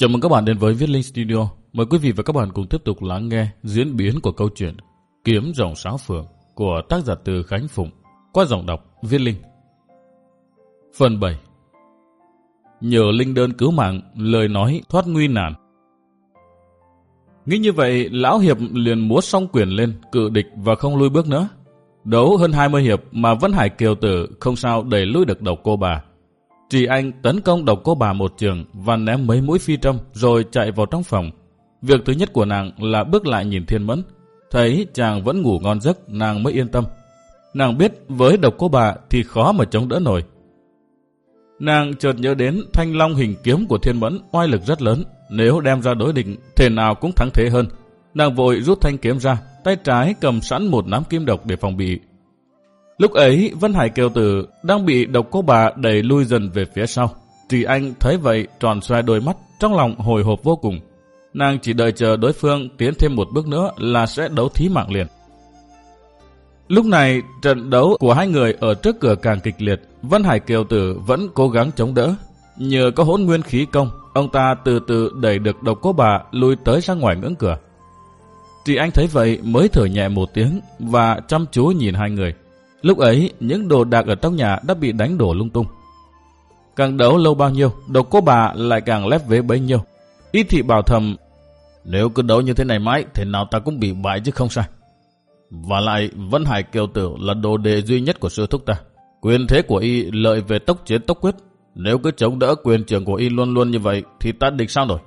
Chào mừng các bạn đến với Viết Linh Studio. Mời quý vị và các bạn cùng tiếp tục lắng nghe diễn biến của câu chuyện Kiếm dòng sáo phượng của tác giả từ Khánh Phụng qua giọng đọc Viết Linh. Phần 7 Nhờ Linh đơn cứu mạng, lời nói thoát nguy nạn. Nghĩ như vậy, Lão Hiệp liền múa song quyền lên, cự địch và không lui bước nữa. Đấu hơn 20 hiệp mà Vân Hải Kiều Tử không sao đẩy lui được đầu cô bà. Trì anh tấn công độc cô bà một trường và ném mấy mũi phi trâm rồi chạy vào trong phòng. Việc thứ nhất của nàng là bước lại nhìn thiên mẫn. Thấy chàng vẫn ngủ ngon giấc, nàng mới yên tâm. Nàng biết với độc cô bà thì khó mà chống đỡ nổi. Nàng chợt nhớ đến thanh long hình kiếm của thiên mẫn oai lực rất lớn. Nếu đem ra đối định, thể nào cũng thắng thế hơn. Nàng vội rút thanh kiếm ra, tay trái cầm sẵn một nắm kim độc để phòng bị. Lúc ấy, Vân Hải Kiều Tử đang bị độc cô bà đẩy lui dần về phía sau. Trì Anh thấy vậy tròn xoay đôi mắt, trong lòng hồi hộp vô cùng. Nàng chỉ đợi chờ đối phương tiến thêm một bước nữa là sẽ đấu thí mạng liền. Lúc này, trận đấu của hai người ở trước cửa càng kịch liệt, Vân Hải Kiều Tử vẫn cố gắng chống đỡ. Nhờ có hỗn nguyên khí công, ông ta từ từ đẩy được độc cô bà lui tới ra ngoài ngưỡng cửa. Trì Anh thấy vậy mới thở nhẹ một tiếng và chăm chú nhìn hai người. Lúc ấy, những đồ đạc ở trong nhà đã bị đánh đổ lung tung. Càng đấu lâu bao nhiêu, đồ cô bà lại càng lép vế bấy nhiêu. Y thị bảo thầm, nếu cứ đấu như thế này mãi, thì nào ta cũng bị bại chứ không sai. Và lại, Vân Hải Kiều Tử là đồ đề duy nhất của sư thúc ta. Quyền thế của y lợi về tốc chiến tốc quyết. Nếu cứ chống đỡ quyền trưởng của y luôn luôn như vậy, thì ta địch sao nổi.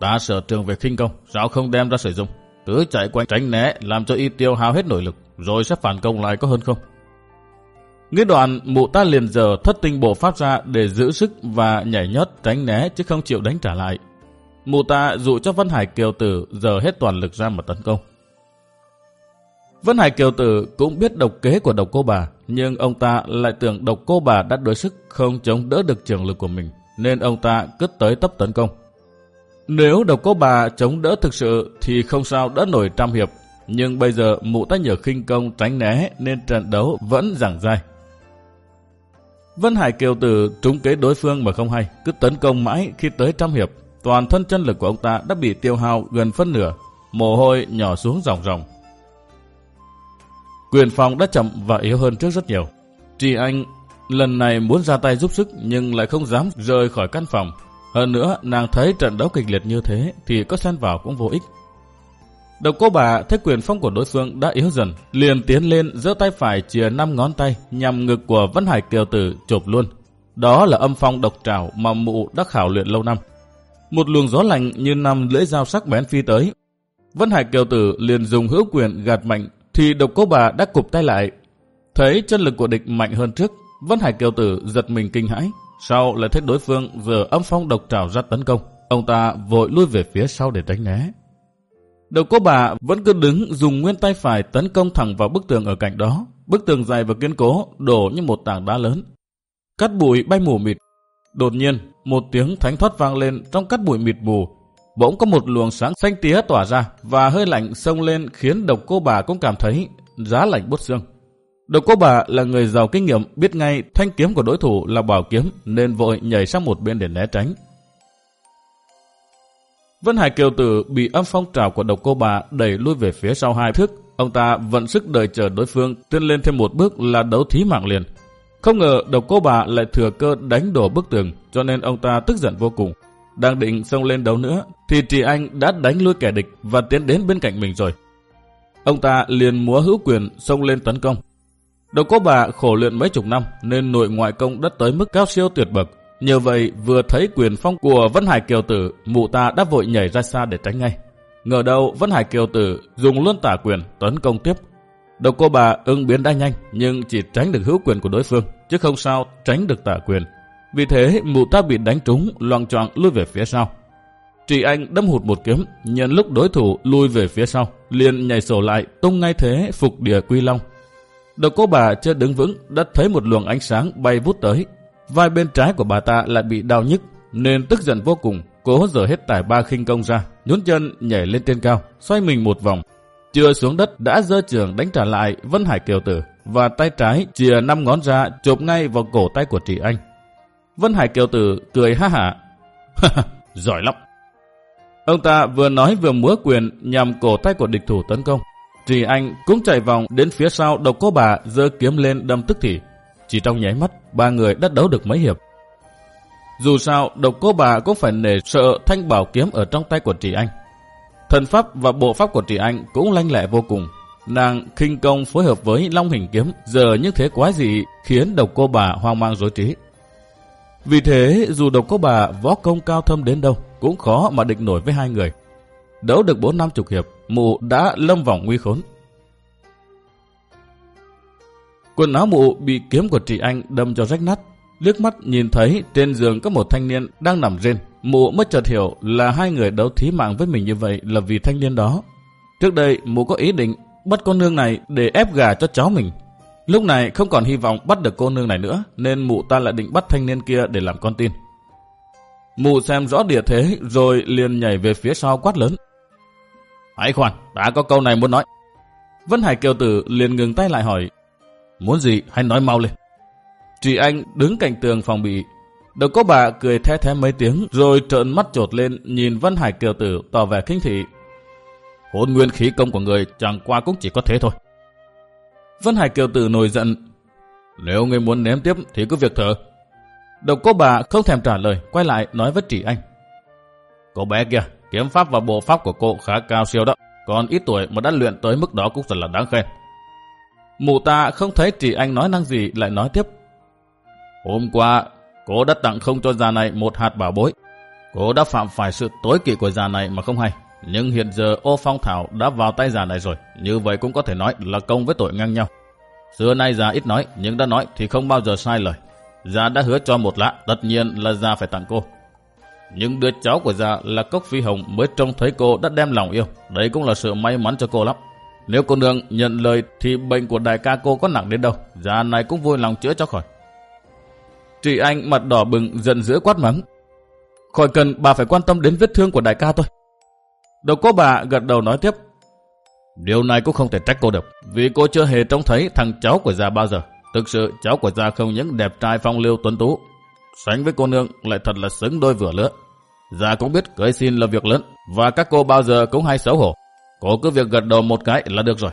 Ta sở trường về khinh công, sao không đem ra sử dụng. Cứ chạy quanh tránh né, làm cho y tiêu hao hết nội lực, rồi sẽ phản công lại có hơn không? Nghĩ đoạn, mụ ta liền giờ thất tinh bộ pháp ra để giữ sức và nhảy nhót tránh né chứ không chịu đánh trả lại. Mụ ta dụ cho Vân Hải Kiều Tử giờ hết toàn lực ra mà tấn công. Vân Hải Kiều Tử cũng biết độc kế của độc cô bà, nhưng ông ta lại tưởng độc cô bà đã đối sức không chống đỡ được trường lực của mình, nên ông ta cứ tới tấp tấn công. Nếu độc cô bà chống đỡ thực sự thì không sao đỡ nổi trăm hiệp, nhưng bây giờ mụ ta nhờ khinh công tránh né nên trận đấu vẫn giảng dai. Vân Hải Kiều Tử trúng kế đối phương mà không hay, cứ tấn công mãi khi tới trăm hiệp. Toàn thân chân lực của ông ta đã bị tiêu hao gần phân nửa, mồ hôi nhỏ xuống ròng ròng. Quyền phòng đã chậm và yếu hơn trước rất nhiều. Trì Anh lần này muốn ra tay giúp sức nhưng lại không dám rời khỏi căn phòng. Hơn nữa, nàng thấy trận đấu kịch liệt như thế thì có xen vào cũng vô ích. Độc cô bà thấy quyền phong của đối phương đã yếu dần, liền tiến lên giơ tay phải chìa năm ngón tay nhằm ngực của Vân Hải Kiều Tử chộp luôn. Đó là âm phong độc trảo mà mụ đã khảo luyện lâu năm. Một luồng gió lạnh như năm lưỡi dao sắc bén phi tới. Vân Hải Kiều Tử liền dùng hữu quyền gạt mạnh thì độc cô bà đã cụp tay lại. Thấy chân lực của địch mạnh hơn trước, Vân Hải Kiều Tử giật mình kinh hãi. Sau lại thấy đối phương vừa âm phong độc trảo ra tấn công. Ông ta vội lui về phía sau để tránh né. Đầu cô bà vẫn cứ đứng dùng nguyên tay phải tấn công thẳng vào bức tường ở cạnh đó. Bức tường dài và kiên cố đổ như một tảng đá lớn. Cắt bụi bay mù mịt. Đột nhiên, một tiếng thánh thoát vang lên trong cắt bụi mịt mù. Bỗng có một luồng sáng xanh tía tỏa ra và hơi lạnh xông lên khiến độc cô bà cũng cảm thấy giá lạnh bút xương. Độc cô bà là người giàu kinh nghiệm biết ngay thanh kiếm của đối thủ là bảo kiếm nên vội nhảy sang một bên để né tránh. Vân Hải Kiều Tử bị âm phong trào của độc cô bà đẩy lui về phía sau hai thước. Ông ta vận sức đợi chờ đối phương, tiến lên thêm một bước là đấu thí mạng liền. Không ngờ độc cô bà lại thừa cơ đánh đổ bức tường, cho nên ông ta tức giận vô cùng. Đang định xông lên đấu nữa, thì Trì Anh đã đánh lui kẻ địch và tiến đến bên cạnh mình rồi. Ông ta liền múa hữu quyền xông lên tấn công. Độc cô bà khổ luyện mấy chục năm, nên nội ngoại công đã tới mức cao siêu tuyệt bậc Nhờ vậy vừa thấy quyền phong của Vân Hải Kiều Tử, mụ ta đã vội nhảy ra xa để tránh ngay. Ngờ đâu Vân Hải Kiều Tử dùng luôn tả quyền tấn công tiếp. Độc cô bà ứng biến đã nhanh nhưng chỉ tránh được hữu quyền của đối phương, chứ không sao tránh được tả quyền. Vì thế mụ ta bị đánh trúng, loạn choạng lui về phía sau. Trị Anh đâm hụt một kiếm, nhân lúc đối thủ lui về phía sau, liền nhảy sổ lại, tung ngay thế phục địa quy long. Độc cô bà chưa đứng vững, đã thấy một luồng ánh sáng bay vút tới, Vai bên trái của bà ta lại bị đau nhức, nên tức giận vô cùng, cố dở hết tải ba khinh công ra, nhún chân nhảy lên trên cao, xoay mình một vòng. Chưa xuống đất đã dơ trường đánh trả lại Vân Hải Kiều Tử, và tay trái chìa năm ngón ra chộp ngay vào cổ tay của chị anh. Vân Hải Kiều Tử cười ha hả. giỏi lắm. Ông ta vừa nói vừa múa quyền nhằm cổ tay của địch thủ tấn công. Trì Anh cũng chạy vòng đến phía sau đầu cô bà giơ kiếm lên đâm tức thì. Chỉ trong nháy mắt, ba người đã đấu được mấy hiệp. Dù sao, độc cô bà cũng phải nể sợ thanh bảo kiếm ở trong tay của Trị Anh. Thần pháp và bộ pháp của Trị Anh cũng lanh lẹ vô cùng. Nàng khinh công phối hợp với long hình kiếm giờ như thế quái dị khiến độc cô bà hoang mang rối trí. Vì thế, dù độc cô bà võ công cao thâm đến đâu, cũng khó mà địch nổi với hai người. Đấu được bốn năm chục hiệp, mụ đã lâm vòng nguy khốn. Quần áo mụ bị kiếm của chị Anh đâm cho rách nát. Liếc mắt nhìn thấy trên giường có một thanh niên đang nằm rên. Mụ mới chợt hiểu là hai người đấu thí mạng với mình như vậy là vì thanh niên đó. Trước đây mụ có ý định bắt con nương này để ép gà cho cháu mình. Lúc này không còn hy vọng bắt được cô nương này nữa nên mụ ta lại định bắt thanh niên kia để làm con tin. Mụ xem rõ địa thế rồi liền nhảy về phía sau quát lớn. Hãy khoan, đã có câu này muốn nói. Vân Hải Kiều Tử liền ngừng tay lại hỏi. Muốn gì hãy nói mau lên. Chị Anh đứng cạnh tường phòng bị. Đầu có bà cười the thé mấy tiếng rồi trợn mắt trột lên nhìn Vân Hải Kiều Tử tỏ vẻ kinh thị. Hôn nguyên khí công của người chẳng qua cũng chỉ có thế thôi. Vân Hải Kiều Tử nổi giận. Nếu người muốn ném tiếp thì cứ việc thở. Đầu cô bà không thèm trả lời, quay lại nói với chị anh. Cô bé kia, kiếm pháp và bộ pháp của cô khá cao siêu đó. Còn ít tuổi mà đã luyện tới mức đó cũng thật là đáng khen. Mụ ta không thấy chị anh nói năng gì lại nói tiếp. Hôm qua, cô đã tặng không cho già này một hạt bảo bối. Cô đã phạm phải sự tối kỵ của già này mà không hay. Nhưng hiện giờ ô phong thảo đã vào tay già này rồi. Như vậy cũng có thể nói là công với tội ngang nhau. Xưa nay già ít nói, nhưng đã nói thì không bao giờ sai lời. Già đã hứa cho một lạ, tất nhiên là già phải tặng cô. Nhưng đứa cháu của già là Cốc Phi Hồng mới trông thấy cô đã đem lòng yêu. Đấy cũng là sự may mắn cho cô lắm. Nếu cô nương nhận lời thì bệnh của đại ca cô có nặng đến đâu. Già này cũng vui lòng chữa cho khỏi. Chị Anh mặt đỏ bừng, giận dữ quát mắng. Khỏi cần bà phải quan tâm đến vết thương của đại ca thôi Đầu cô bà gật đầu nói tiếp. Điều này cũng không thể trách cô được. Vì cô chưa hề trông thấy thằng cháu của già bao giờ. Thực sự, cháu của già không những đẹp trai phong lưu tuấn tú. Sánh với cô nương lại thật là xứng đôi vừa lứa. Già cũng biết cưới xin là việc lớn. Và các cô bao giờ cũng hay xấu hổ. Cô cứ việc gật đầu một cái là được rồi.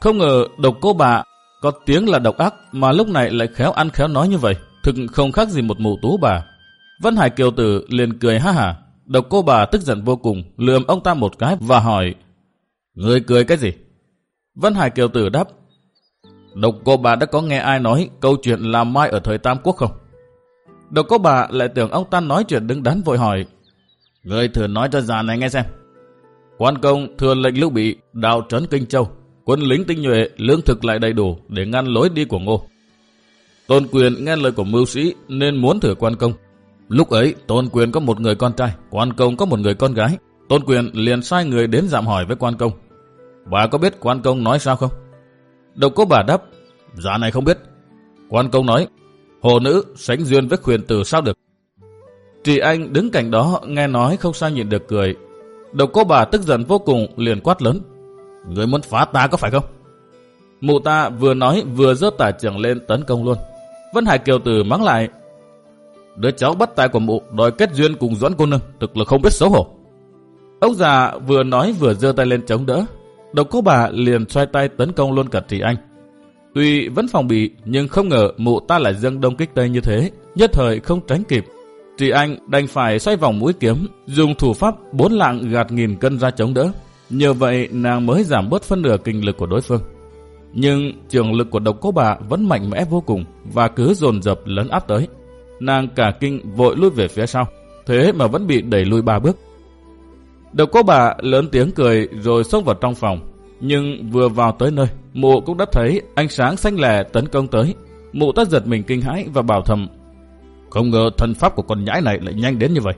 Không ngờ độc cô bà có tiếng là độc ác mà lúc này lại khéo ăn khéo nói như vậy. Thực không khác gì một mụ tú bà. Vân Hải Kiều Tử liền cười ha hả. Độc cô bà tức giận vô cùng, lườm ông ta một cái và hỏi Người cười cái gì? Vân Hải Kiều Tử đáp Độc cô bà đã có nghe ai nói câu chuyện làm mai ở thời Tam Quốc không? Độc cô bà lại tưởng ông ta nói chuyện đứng đắn vội hỏi Người thử nói cho già này nghe xem Quan công thừa lệnh lưu bị đào trấn Kinh Châu Quân lính tinh nhuệ lương thực lại đầy đủ để ngăn lối đi của ngô Tôn quyền nghe lời của mưu sĩ nên muốn thử quan công Lúc ấy Tôn quyền có một người con trai Quan công có một người con gái Tôn quyền liền sai người đến dạm hỏi với quan công Bà có biết quan công nói sao không? Đâu có bà đáp, Dạ này không biết. Quan công nói, hồ nữ sánh duyên với quyền tử sao được. Chị anh đứng cạnh đó nghe nói không sao nhìn được cười. Độc cô bà tức giận vô cùng liền quát lớn. Người muốn phá ta có phải không? Mụ ta vừa nói vừa rớt tả trưởng lên tấn công luôn. Vân Hải Kiều Tử mắng lại. Đứa cháu bắt tay của mụ đòi kết duyên cùng doãn cô nương, thực là không biết xấu hổ. Ông già vừa nói vừa giơ tay lên chống đỡ, Độc cô bà liền xoay tay tấn công luôn cả thị Anh. Tuy vẫn phòng bị, nhưng không ngờ mụ ta lại dâng đông kích tây như thế, nhất thời không tránh kịp. Trì Anh đành phải xoay vòng mũi kiếm, dùng thủ pháp bốn lạng gạt nghìn cân ra chống đỡ. Nhờ vậy nàng mới giảm bớt phân nửa kinh lực của đối phương. Nhưng trường lực của độc cô bà vẫn mạnh mẽ vô cùng và cứ dồn dập lấn áp tới. Nàng cả kinh vội lui về phía sau, thế mà vẫn bị đẩy lui ba bước. Độc cô bà lớn tiếng cười rồi xông vào trong phòng. Nhưng vừa vào tới nơi, mụ cũng đã thấy ánh sáng xanh lè tấn công tới. Mụ ta giật mình kinh hãi và bảo thầm. Không ngờ thần pháp của con nhãi này lại nhanh đến như vậy.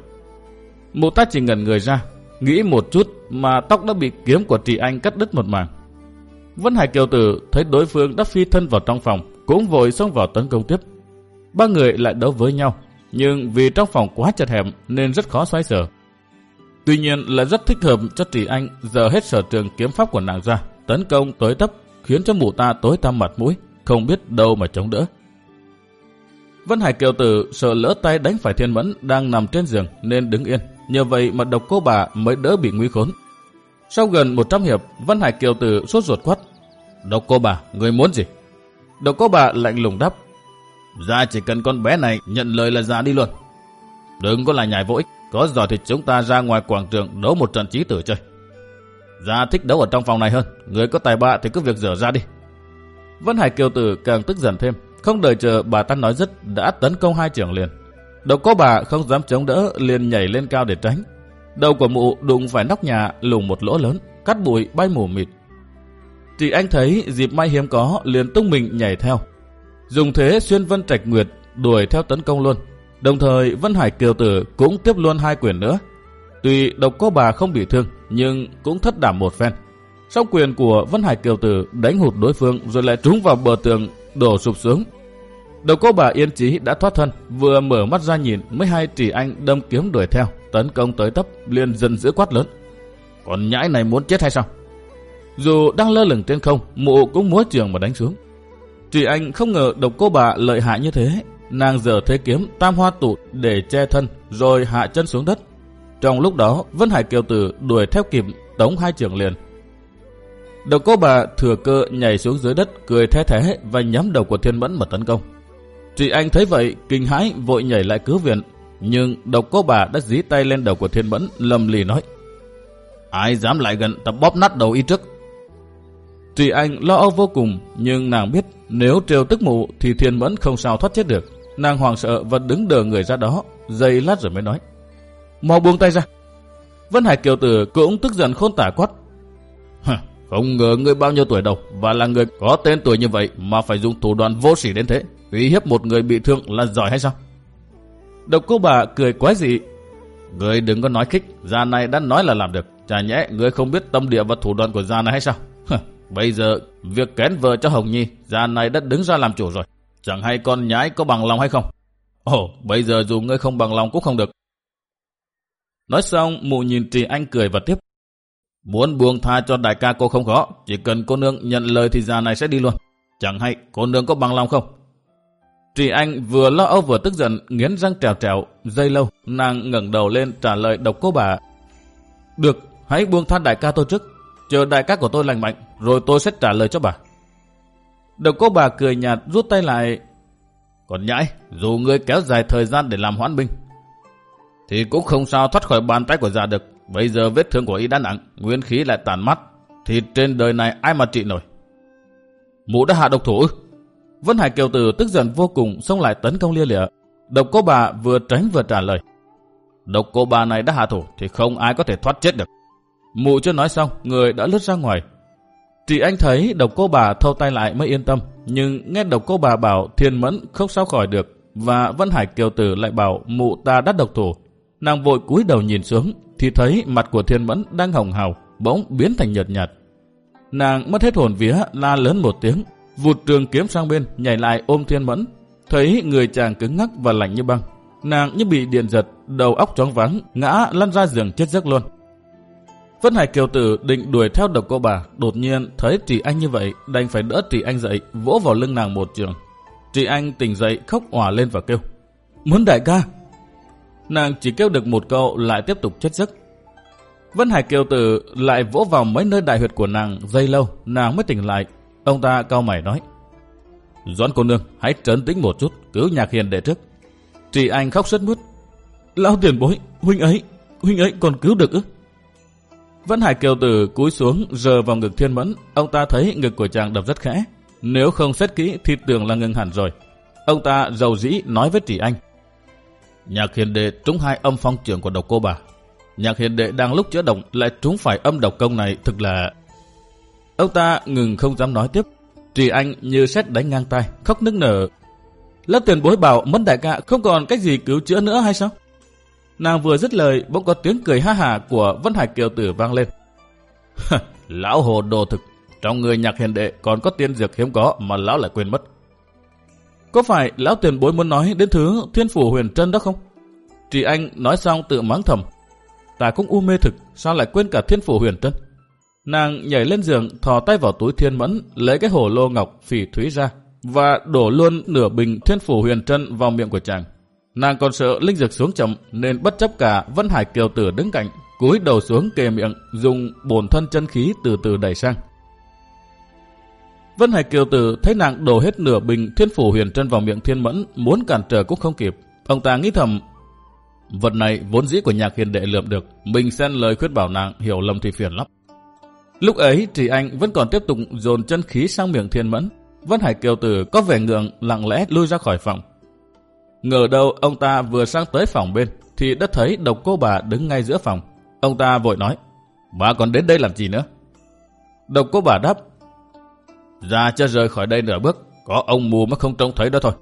Mụ ta chỉ ngẩn người ra, nghĩ một chút mà tóc đã bị kiếm của chị anh cắt đứt một mảng. Vân Hải Kiều Tử thấy đối phương đã phi thân vào trong phòng, cũng vội xông vào tấn công tiếp. Ba người lại đấu với nhau, nhưng vì trong phòng quá chật hẹp nên rất khó xoay sở. Tuy nhiên là rất thích hợp cho Trì Anh giờ hết sở trường kiếm pháp của nàng ra, tấn công tới tấp, khiến cho mụ ta tối tăm mặt mũi, không biết đâu mà chống đỡ. Vân Hải Kiều Tử sợ lỡ tay đánh phải thiên mẫn đang nằm trên giường nên đứng yên, nhờ vậy mà độc cô bà mới đỡ bị nguy khốn. Sau gần 100 hiệp, Vân Hải Kiều Tử sốt ruột quát. Độc cô bà, người muốn gì? Độc cô bà lạnh lùng đáp. Ra chỉ cần con bé này nhận lời là ra đi luôn. Đừng có lại nhảy vô ích, có giỏi thì chúng ta ra ngoài quảng trường đấu một trận trí tử chơi. Ra thích đấu ở trong phòng này hơn, người có tài bạ thì cứ việc dở ra đi. Vân Hải Kiều Tử càng tức giận thêm, không đợi chờ bà ta nói dứt đã tấn công hai trưởng liền. Độc có bà không dám chống đỡ liền nhảy lên cao để tránh. Đầu của mụ đụng phải nóc nhà lùng một lỗ lớn, cắt bụi bay mù mịt. Chị anh thấy dịp may hiếm có liền tung mình nhảy theo. Dùng thế xuyên Vân Trạch Nguyệt đuổi theo tấn công luôn. Đồng thời Vân Hải Kiều Tử cũng tiếp luôn hai quyền nữa. Tuy độc cô bà không bị thương nhưng cũng thất đảm một phen. Sau quyền của Vân Hải Kiều Tử đánh hụt đối phương rồi lại trúng vào bờ tường đổ sụp xuống. Đầu cô bà Yên Chí đã thoát thân, vừa mở mắt ra nhìn mấy hai tỷ anh đâm kiếm đuổi theo, tấn công tới tấp, liền dần giữ quát lớn. Còn nhãi này muốn chết hay sao? Dù đang lơ lửng trên không, mụ cũng múa trường mà đánh xuống. Trì anh không ngờ độc cô bà lợi hại như thế. Nàng giờ thế kiếm tam hoa tụ để che thân, rồi hạ chân xuống đất. Trong lúc đó, Vân Hải Kiều Tử đuổi theo kịp tống hai trường liền. Độc cô bà thừa cơ nhảy xuống dưới đất, cười thế thế và nhắm đầu của thiên mẫn mà tấn công. Chị anh thấy vậy, kinh hãi vội nhảy lại cứu viện. Nhưng độc cô bà đã dí tay lên đầu của thiên mẫn, lầm lì nói. Ai dám lại gần tập bóp nát đầu y trước. Chị anh lo âu vô cùng, nhưng nàng biết nếu trêu tức mụ thì thiên mẫn không sao thoát chết được. Nàng hoàng sợ và đứng đờ người ra đó, dây lát rồi mới nói. Mau buông tay ra. Vân Hải Kiều Tử cũng tức giận khôn tả quát. Không ngờ ngươi bao nhiêu tuổi đâu, và là người có tên tuổi như vậy mà phải dùng thủ đoạn vô sỉ đến thế. Uy hiếp một người bị thương là giỏi hay sao? Độc cô bà cười quái dị. người đừng có nói khích, già này đã nói là làm được. Chả nhẽ người không biết tâm địa và thủ đoạn của già này hay sao? Bây giờ, việc kén vợ cho Hồng Nhi, già này đã đứng ra làm chủ rồi. Chẳng hay con nhái có bằng lòng hay không? Ồ, bây giờ dù ngươi không bằng lòng cũng không được. Nói xong, mụ nhìn Trì Anh cười và tiếp. Muốn buông tha cho đại ca cô không khó, chỉ cần cô nương nhận lời thì già này sẽ đi luôn. Chẳng hay cô nương có bằng lòng không? Trì Anh vừa lo âu vừa tức giận, nghiến răng trèo trèo, dây lâu, nàng ngẩng đầu lên trả lời độc cô bà. Được, hãy buông tha đại ca tôi trước, chờ đại ca của tôi lành mạnh, rồi tôi sẽ trả lời cho bà. Độc cô bà cười nhạt rút tay lại. Còn nhãi, dù ngươi kéo dài thời gian để làm hoãn binh, thì cũng không sao thoát khỏi bàn tay của dạ già được. Bây giờ vết thương của y đã nặng, nguyên khí lại tàn mắt, thì trên đời này ai mà trị nổi. Mụ đã hạ độc thủ Vân Hải Kiều Tử tức giận vô cùng xông lại tấn công lia lịa. Độc cô bà vừa tránh vừa trả lời. Độc cô bà này đã hạ thủ thì không ai có thể thoát chết được. Mụ chưa nói xong, người đã lướt ra ngoài. Chỉ anh thấy độc cô bà thâu tay lại mới yên tâm. Nhưng nghe độc cô bà bảo thiên mẫn không sao khỏi được. Và Vân Hải Kiều Tử lại bảo mụ ta đã độc thủ. Nàng vội cúi đầu nhìn xuống thì thấy mặt của thiên mẫn đang hồng hào, bỗng biến thành nhợt nhạt. Nàng mất hết hồn vía, la lớn một tiếng, vụt trường kiếm sang bên, nhảy lại ôm thiên mẫn. Thấy người chàng cứng ngắc và lạnh như băng. Nàng như bị điện giật, đầu óc chóng vắng, ngã lăn ra giường chết giấc luôn. Vân Hải Kiều Tử định đuổi theo độc cô bà, đột nhiên thấy Trì Anh như vậy, đành phải đỡ Trì Anh dậy, vỗ vào lưng nàng một trường. Trì Anh tỉnh dậy khóc òa lên và kêu, Muốn đại ca! Nàng chỉ kêu được một câu lại tiếp tục chết giấc. Vân Hải Kiều Tử lại vỗ vào mấy nơi đại huyệt của nàng dây lâu, nàng mới tỉnh lại. Ông ta cao mày nói, Doãn cô nương, hãy trấn tĩnh một chút, cứu nhạc hiền đệ trước. Trì Anh khóc rất mướt. Lão tiền bối, huynh ấy, huynh ấy còn cứu được ư? Vân Hải Kiều Tử cúi xuống rờ vào ngực thiên mẫn, ông ta thấy ngực của chàng đập rất khẽ. Nếu không xét kỹ thì tưởng là ngừng hẳn rồi. Ông ta giàu dĩ nói với Trì Anh. Nhạc hiền đệ trúng hai âm phong trưởng của độc cô bà. Nhạc hiền đệ đang lúc chữa động lại trúng phải âm độc công này thực là... Ông ta ngừng không dám nói tiếp. Trì Anh như xét đánh ngang tay, khóc nức nở. Lớp tiền bối bảo mất đại ca không còn cách gì cứu chữa nữa hay sao? Nàng vừa dứt lời, bỗng có tiếng cười ha hả của Vân Hải Kiều Tử vang lên. lão hồ đồ thực, trong người nhạc hiền đệ còn có tiên dược hiếm có mà lão lại quên mất. Có phải lão tiền bối muốn nói đến thứ thiên phủ huyền trân đó không? trì anh nói xong tự mắng thầm. Ta cũng u mê thực, sao lại quên cả thiên phủ huyền trân? Nàng nhảy lên giường, thò tay vào túi thiên mẫn, lấy cái hồ lô ngọc phỉ thúy ra, và đổ luôn nửa bình thiên phủ huyền trân vào miệng của chàng. Nàng còn sợ linh dược xuống chậm nên bất chấp cả Vân Hải Kiều Tử đứng cạnh, cúi đầu xuống kề miệng, dùng bổn thân chân khí từ từ đẩy sang. Vân Hải Kiều Tử thấy nàng đổ hết nửa bình thiên phủ huyền chân vào miệng thiên mẫn, muốn cản trở cũng không kịp. Ông ta nghĩ thầm, vật này vốn dĩ của nhạc hiền đệ lượm được, mình xen lời khuyết bảo nàng hiểu lầm thì phiền lắm. Lúc ấy Trì Anh vẫn còn tiếp tục dồn chân khí sang miệng thiên mẫn. Vân Hải Kiều Tử có vẻ ngượng lặng lẽ lui ra khỏi phòng. Ngờ đâu ông ta vừa sang tới phòng bên thì đã thấy độc cô bà đứng ngay giữa phòng. Ông ta vội nói, bà còn đến đây làm gì nữa? Độc cô bà đáp, ra cho rời khỏi đây nửa bước, có ông mù mới không trông thấy đó thôi.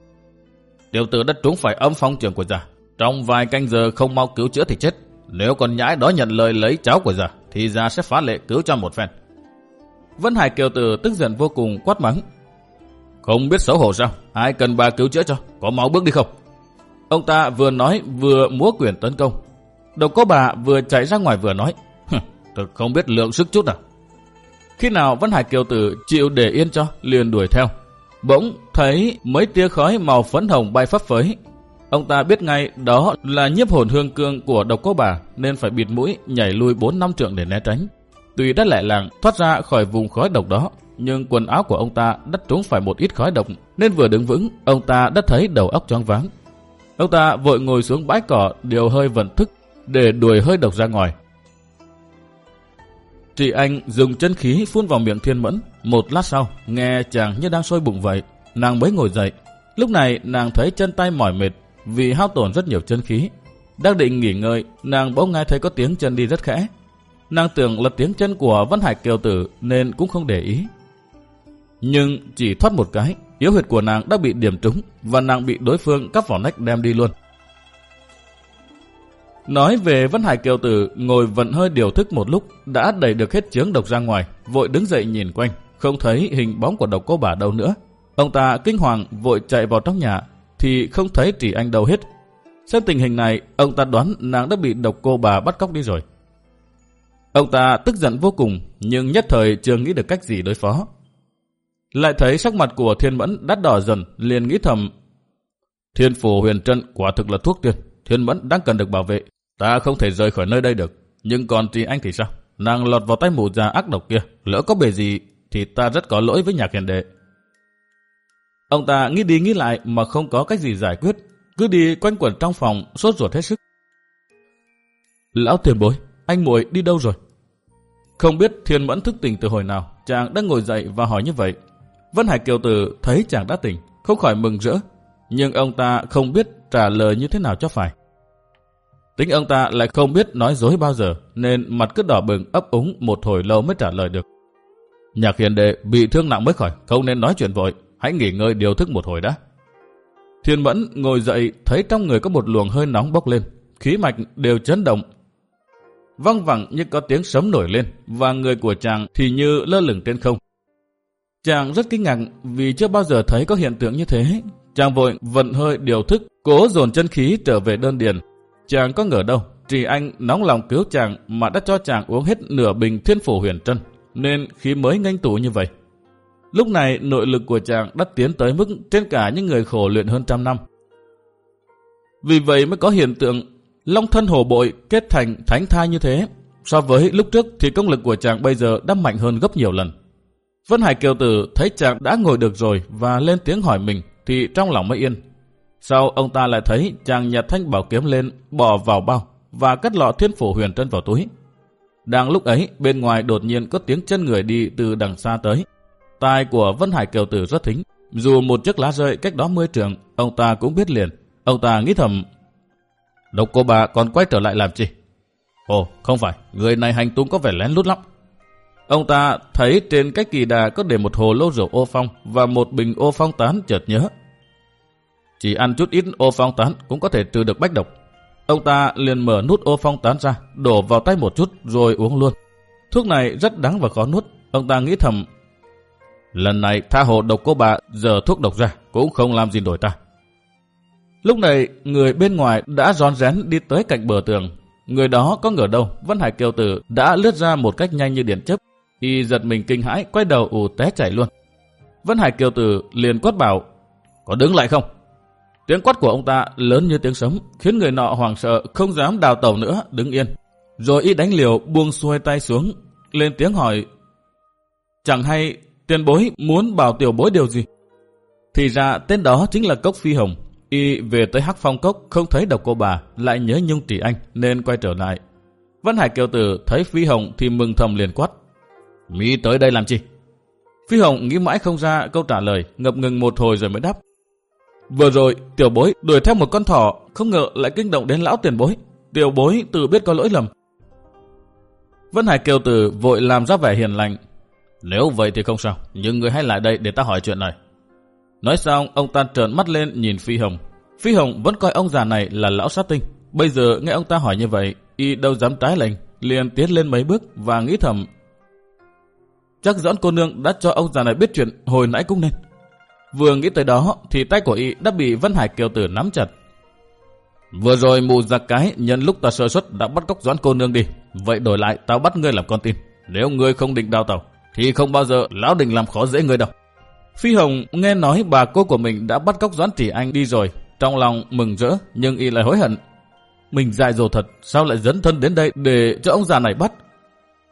Tiểu tử đã trúng phải âm phong trường của già. Trong vài canh giờ không mau cứu chữa thì chết. Nếu con nhãi đó nhận lời lấy cháu của già, thì già sẽ phá lệ cứu cho một phen. Vân Hải Kiều Tử tức giận vô cùng quát mắng. Không biết xấu hổ sao? Ai cần bà cứu chữa cho? Có máu bước đi không? Ông ta vừa nói vừa múa quyền tấn công. Đầu có bà vừa chạy ra ngoài vừa nói. Tôi không biết lượng sức chút nào. Khi nào Vân Hải Kiều Tử chịu để yên cho, liền đuổi theo. Bỗng thấy mấy tia khói màu phấn hồng bay phấp phới. Ông ta biết ngay đó là nhiếp hồn hương cương của độc cô bà nên phải bịt mũi nhảy lui 4 năm trượng để né tránh. Tuy đã lẹ làng thoát ra khỏi vùng khói độc đó, nhưng quần áo của ông ta đã trúng phải một ít khói độc nên vừa đứng vững, ông ta đã thấy đầu óc choáng váng. Ông ta vội ngồi xuống bãi cỏ điều hơi vận thức để đuổi hơi độc ra ngoài. Chị Anh dùng chân khí phun vào miệng thiên mẫn. Một lát sau, nghe chàng như đang sôi bụng vậy, nàng mới ngồi dậy. Lúc này nàng thấy chân tay mỏi mệt vì hao tổn rất nhiều chân khí. Đang định nghỉ ngơi, nàng bỗng nghe thấy có tiếng chân đi rất khẽ. Nàng tưởng là tiếng chân của Vân Hải Kiều Tử nên cũng không để ý. Nhưng chỉ thoát một cái, yếu huyệt của nàng đã bị điểm trúng và nàng bị đối phương cắp vào nách đem đi luôn. Nói về Vân Hải Kiều Tử ngồi vận hơi điều thức một lúc đã đẩy được hết chướng độc ra ngoài, vội đứng dậy nhìn quanh, không thấy hình bóng của độc cô bà đâu nữa. Ông ta kinh hoàng vội chạy vào trong nhà thì không thấy Trì Anh đâu hết. Xem tình hình này, ông ta đoán nàng đã bị độc cô bà bắt cóc đi rồi. Ông ta tức giận vô cùng nhưng nhất thời chưa nghĩ được cách gì đối phó. Lại thấy sắc mặt của Thiên Mẫn đắt đỏ dần, liền nghĩ thầm Thiên phù huyền trân quả thực là thuốc tiên, Thiên Mẫn đang cần được bảo vệ, Ta không thể rời khỏi nơi đây được. Nhưng còn Trì Anh thì sao? Nàng lọt vào tay mụ già ác độc kia. Lỡ có bề gì thì ta rất có lỗi với nhạc hiền đệ. Ông ta nghĩ đi nghĩ lại mà không có cách gì giải quyết. Cứ đi quanh quẩn trong phòng sốt ruột hết sức. Lão tiền bối, anh muội đi đâu rồi? Không biết thiên mẫn thức tỉnh từ hồi nào, chàng đã ngồi dậy và hỏi như vậy. Vân Hải Kiều Tử thấy chàng đã tỉnh, không khỏi mừng rỡ. Nhưng ông ta không biết trả lời như thế nào cho phải. Tính ông ta lại không biết nói dối bao giờ, nên mặt cứ đỏ bừng ấp úng một hồi lâu mới trả lời được. Nhạc hiền đệ bị thương nặng mới khỏi, không nên nói chuyện vội, hãy nghỉ ngơi điều thức một hồi đã. Thiên Mẫn ngồi dậy thấy trong người có một luồng hơi nóng bốc lên, khí mạch đều chấn động. Văng vẳng như có tiếng sấm nổi lên và người của chàng thì như lơ lửng trên không. Chàng rất kinh ngạc vì chưa bao giờ thấy có hiện tượng như thế. Chàng vội vận hơi điều thức, cố dồn chân khí trở về đơn điền Chàng có ngờ đâu, Trì anh nóng lòng cứu chàng mà đã cho chàng uống hết nửa bình thiên phủ huyền trân, nên khí mới nganh tủ như vậy. Lúc này nội lực của chàng đã tiến tới mức trên cả những người khổ luyện hơn trăm năm. Vì vậy mới có hiện tượng long thân hồ bội kết thành thánh thai như thế. So với lúc trước thì công lực của chàng bây giờ đã mạnh hơn gấp nhiều lần. Vân Hải Kiều Tử thấy chàng đã ngồi được rồi và lên tiếng hỏi mình thì trong lòng mới yên. Sau ông ta lại thấy chàng nhặt thanh bảo kiếm lên, bỏ vào bao và cất lọ thiên phủ huyền trân vào túi. Đang lúc ấy, bên ngoài đột nhiên có tiếng chân người đi từ đằng xa tới. Tai của Vân Hải Kiều Tử rất thính. Dù một chiếc lá rơi cách đó mươi trường, ông ta cũng biết liền. Ông ta nghĩ thầm, Độc cô bà còn quay trở lại làm gì? Ồ, không phải, người này hành tung có vẻ lén lút lắm. Ông ta thấy trên cách kỳ đà có để một hồ lô rượu ô phong và một bình ô phong tán chợt nhớ chỉ ăn chút ít ô phong tán cũng có thể trừ được bách độc. Ông ta liền mở nút ô phong tán ra, đổ vào tay một chút rồi uống luôn. Thuốc này rất đắng và khó nuốt. Ông ta nghĩ thầm, lần này tha hồ độc cô bà giờ thuốc độc ra cũng không làm gì đổi ta. Lúc này, người bên ngoài đã rón rén đi tới cạnh bờ tường. Người đó có ngờ đâu, vân Hải Kiều Tử đã lướt ra một cách nhanh như điện chấp. Y giật mình kinh hãi, quay đầu ù té chảy luôn. vân Hải Kiều Tử liền quát bảo, có đứng lại không? Tiếng quát của ông ta lớn như tiếng sấm, khiến người nọ hoảng sợ, không dám đào tàu nữa, đứng yên. Rồi y đánh liều buông xuôi tay xuống, lên tiếng hỏi. Chẳng hay tiền bối muốn bảo tiểu bối điều gì? Thì ra tên đó chính là Cốc Phi Hồng. Y về tới Hắc Phong Cốc không thấy độc cô bà, lại nhớ Nhung Trì Anh nên quay trở lại. Văn Hải Kiều Tử thấy Phi Hồng thì mừng thầm liền quát. Mi tới đây làm chi? Phi Hồng nghĩ mãi không ra câu trả lời, ngập ngừng một hồi rồi mới đáp. Vừa rồi, tiểu bối đuổi theo một con thỏ, không ngờ lại kinh động đến lão tiền bối. Tiểu bối tự biết có lỗi lầm. Vân Hải Kiều Tử vội làm ra vẻ hiền lành. Nếu vậy thì không sao, nhưng người hãy lại đây để ta hỏi chuyện này. Nói xong, ông ta trợn mắt lên nhìn Phi Hồng. Phi Hồng vẫn coi ông già này là lão sát tinh. Bây giờ nghe ông ta hỏi như vậy, y đâu dám trái lệnh, liền tiến lên mấy bước và nghĩ thầm. Chắc doãn cô nương đã cho ông già này biết chuyện hồi nãy cũng nên. Vừa nghĩ tới đó thì tay của y đã bị Vân Hải Kiều Tử nắm chặt. Vừa rồi mù giặc cái nhân lúc ta sơ suất đã bắt cóc doãn cô nương đi. Vậy đổi lại tao bắt ngươi làm con tin. Nếu ngươi không định đào tàu thì không bao giờ lão định làm khó dễ người đâu. Phi Hồng nghe nói bà cô của mình đã bắt cóc doãn tỷ anh đi rồi. Trong lòng mừng rỡ nhưng y lại hối hận. Mình dại dột thật sao lại dẫn thân đến đây để cho ông già này bắt.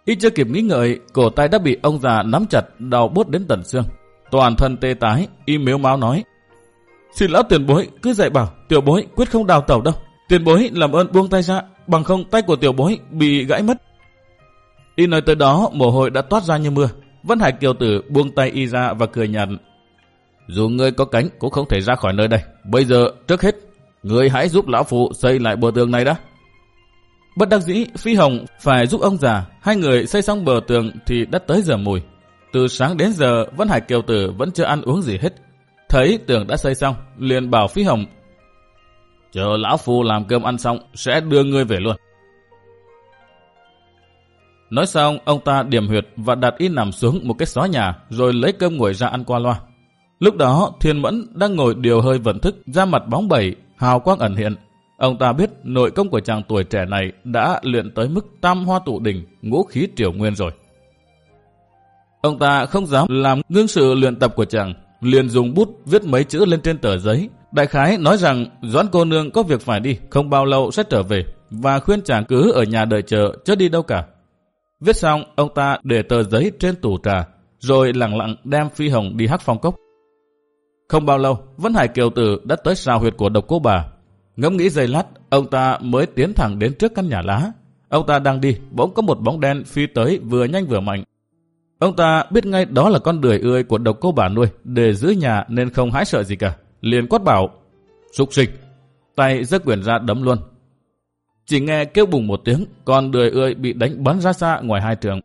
Y chưa kịp nghĩ ngợi, cổ tay đã bị ông già nắm chặt, đau bút đến tận xương. Toàn thân tê tái, y miếu máu nói. Xin lão tiền bối, cứ dạy bảo, tiểu bối quyết không đào tẩu đâu. Tiền bối làm ơn buông tay ra, bằng không tay của tiểu bối bị gãy mất. Y nói tới đó, mồ hôi đã toát ra như mưa. Vân Hải Kiều Tử buông tay y ra và cười nhạt. Dù ngươi có cánh cũng không thể ra khỏi nơi đây. Bây giờ, trước hết, ngươi hãy giúp lão phụ xây lại bờ tường này đã. Bất đắc dĩ, Phi Hồng phải giúp ông già. Hai người xây xong bờ tường thì đã tới giờ mùi. Từ sáng đến giờ, Vân Hải Kiều Tử vẫn chưa ăn uống gì hết. Thấy tường đã xây xong, liền bảo Phi Hồng. Chờ lão phu làm cơm ăn xong, sẽ đưa ngươi về luôn. Nói xong, ông ta điểm huyệt và đặt y nằm xuống một cái xó nhà, rồi lấy cơm nguội ra ăn qua loa. Lúc đó, Thiên Mẫn đang ngồi điều hơi vận thức, ra mặt bóng bẩy, hào quang ẩn hiện. Ông ta biết nội công của chàng tuổi trẻ này đã luyện tới mức tam hoa tụ đỉnh, ngũ khí triều nguyên rồi. Ông ta không dám làm ngưng sự luyện tập của chàng, liền dùng bút viết mấy chữ lên trên tờ giấy. Đại khái nói rằng Doãn cô nương có việc phải đi, không bao lâu sẽ trở về, và khuyên chàng cứ ở nhà đợi chờ, chứ đi đâu cả. Viết xong, ông ta để tờ giấy trên tủ trà, rồi lặng lặng đem Phi Hồng đi hắc phong cốc. Không bao lâu, Vân Hải Kiều Tử đã tới sao huyệt của độc cô bà. Ngẫm nghĩ giây lát, ông ta mới tiến thẳng đến trước căn nhà lá. Ông ta đang đi, bỗng có một bóng đen phi tới vừa nhanh vừa mạnh. Ông ta biết ngay đó là con đười ươi của độc cô bà nuôi, để giữ nhà nên không hãi sợ gì cả. Liền quát bảo, súc sinh, tay giơ quyền ra đấm luôn. Chỉ nghe kêu bùng một tiếng, con đười ươi bị đánh bắn ra xa ngoài hai trường.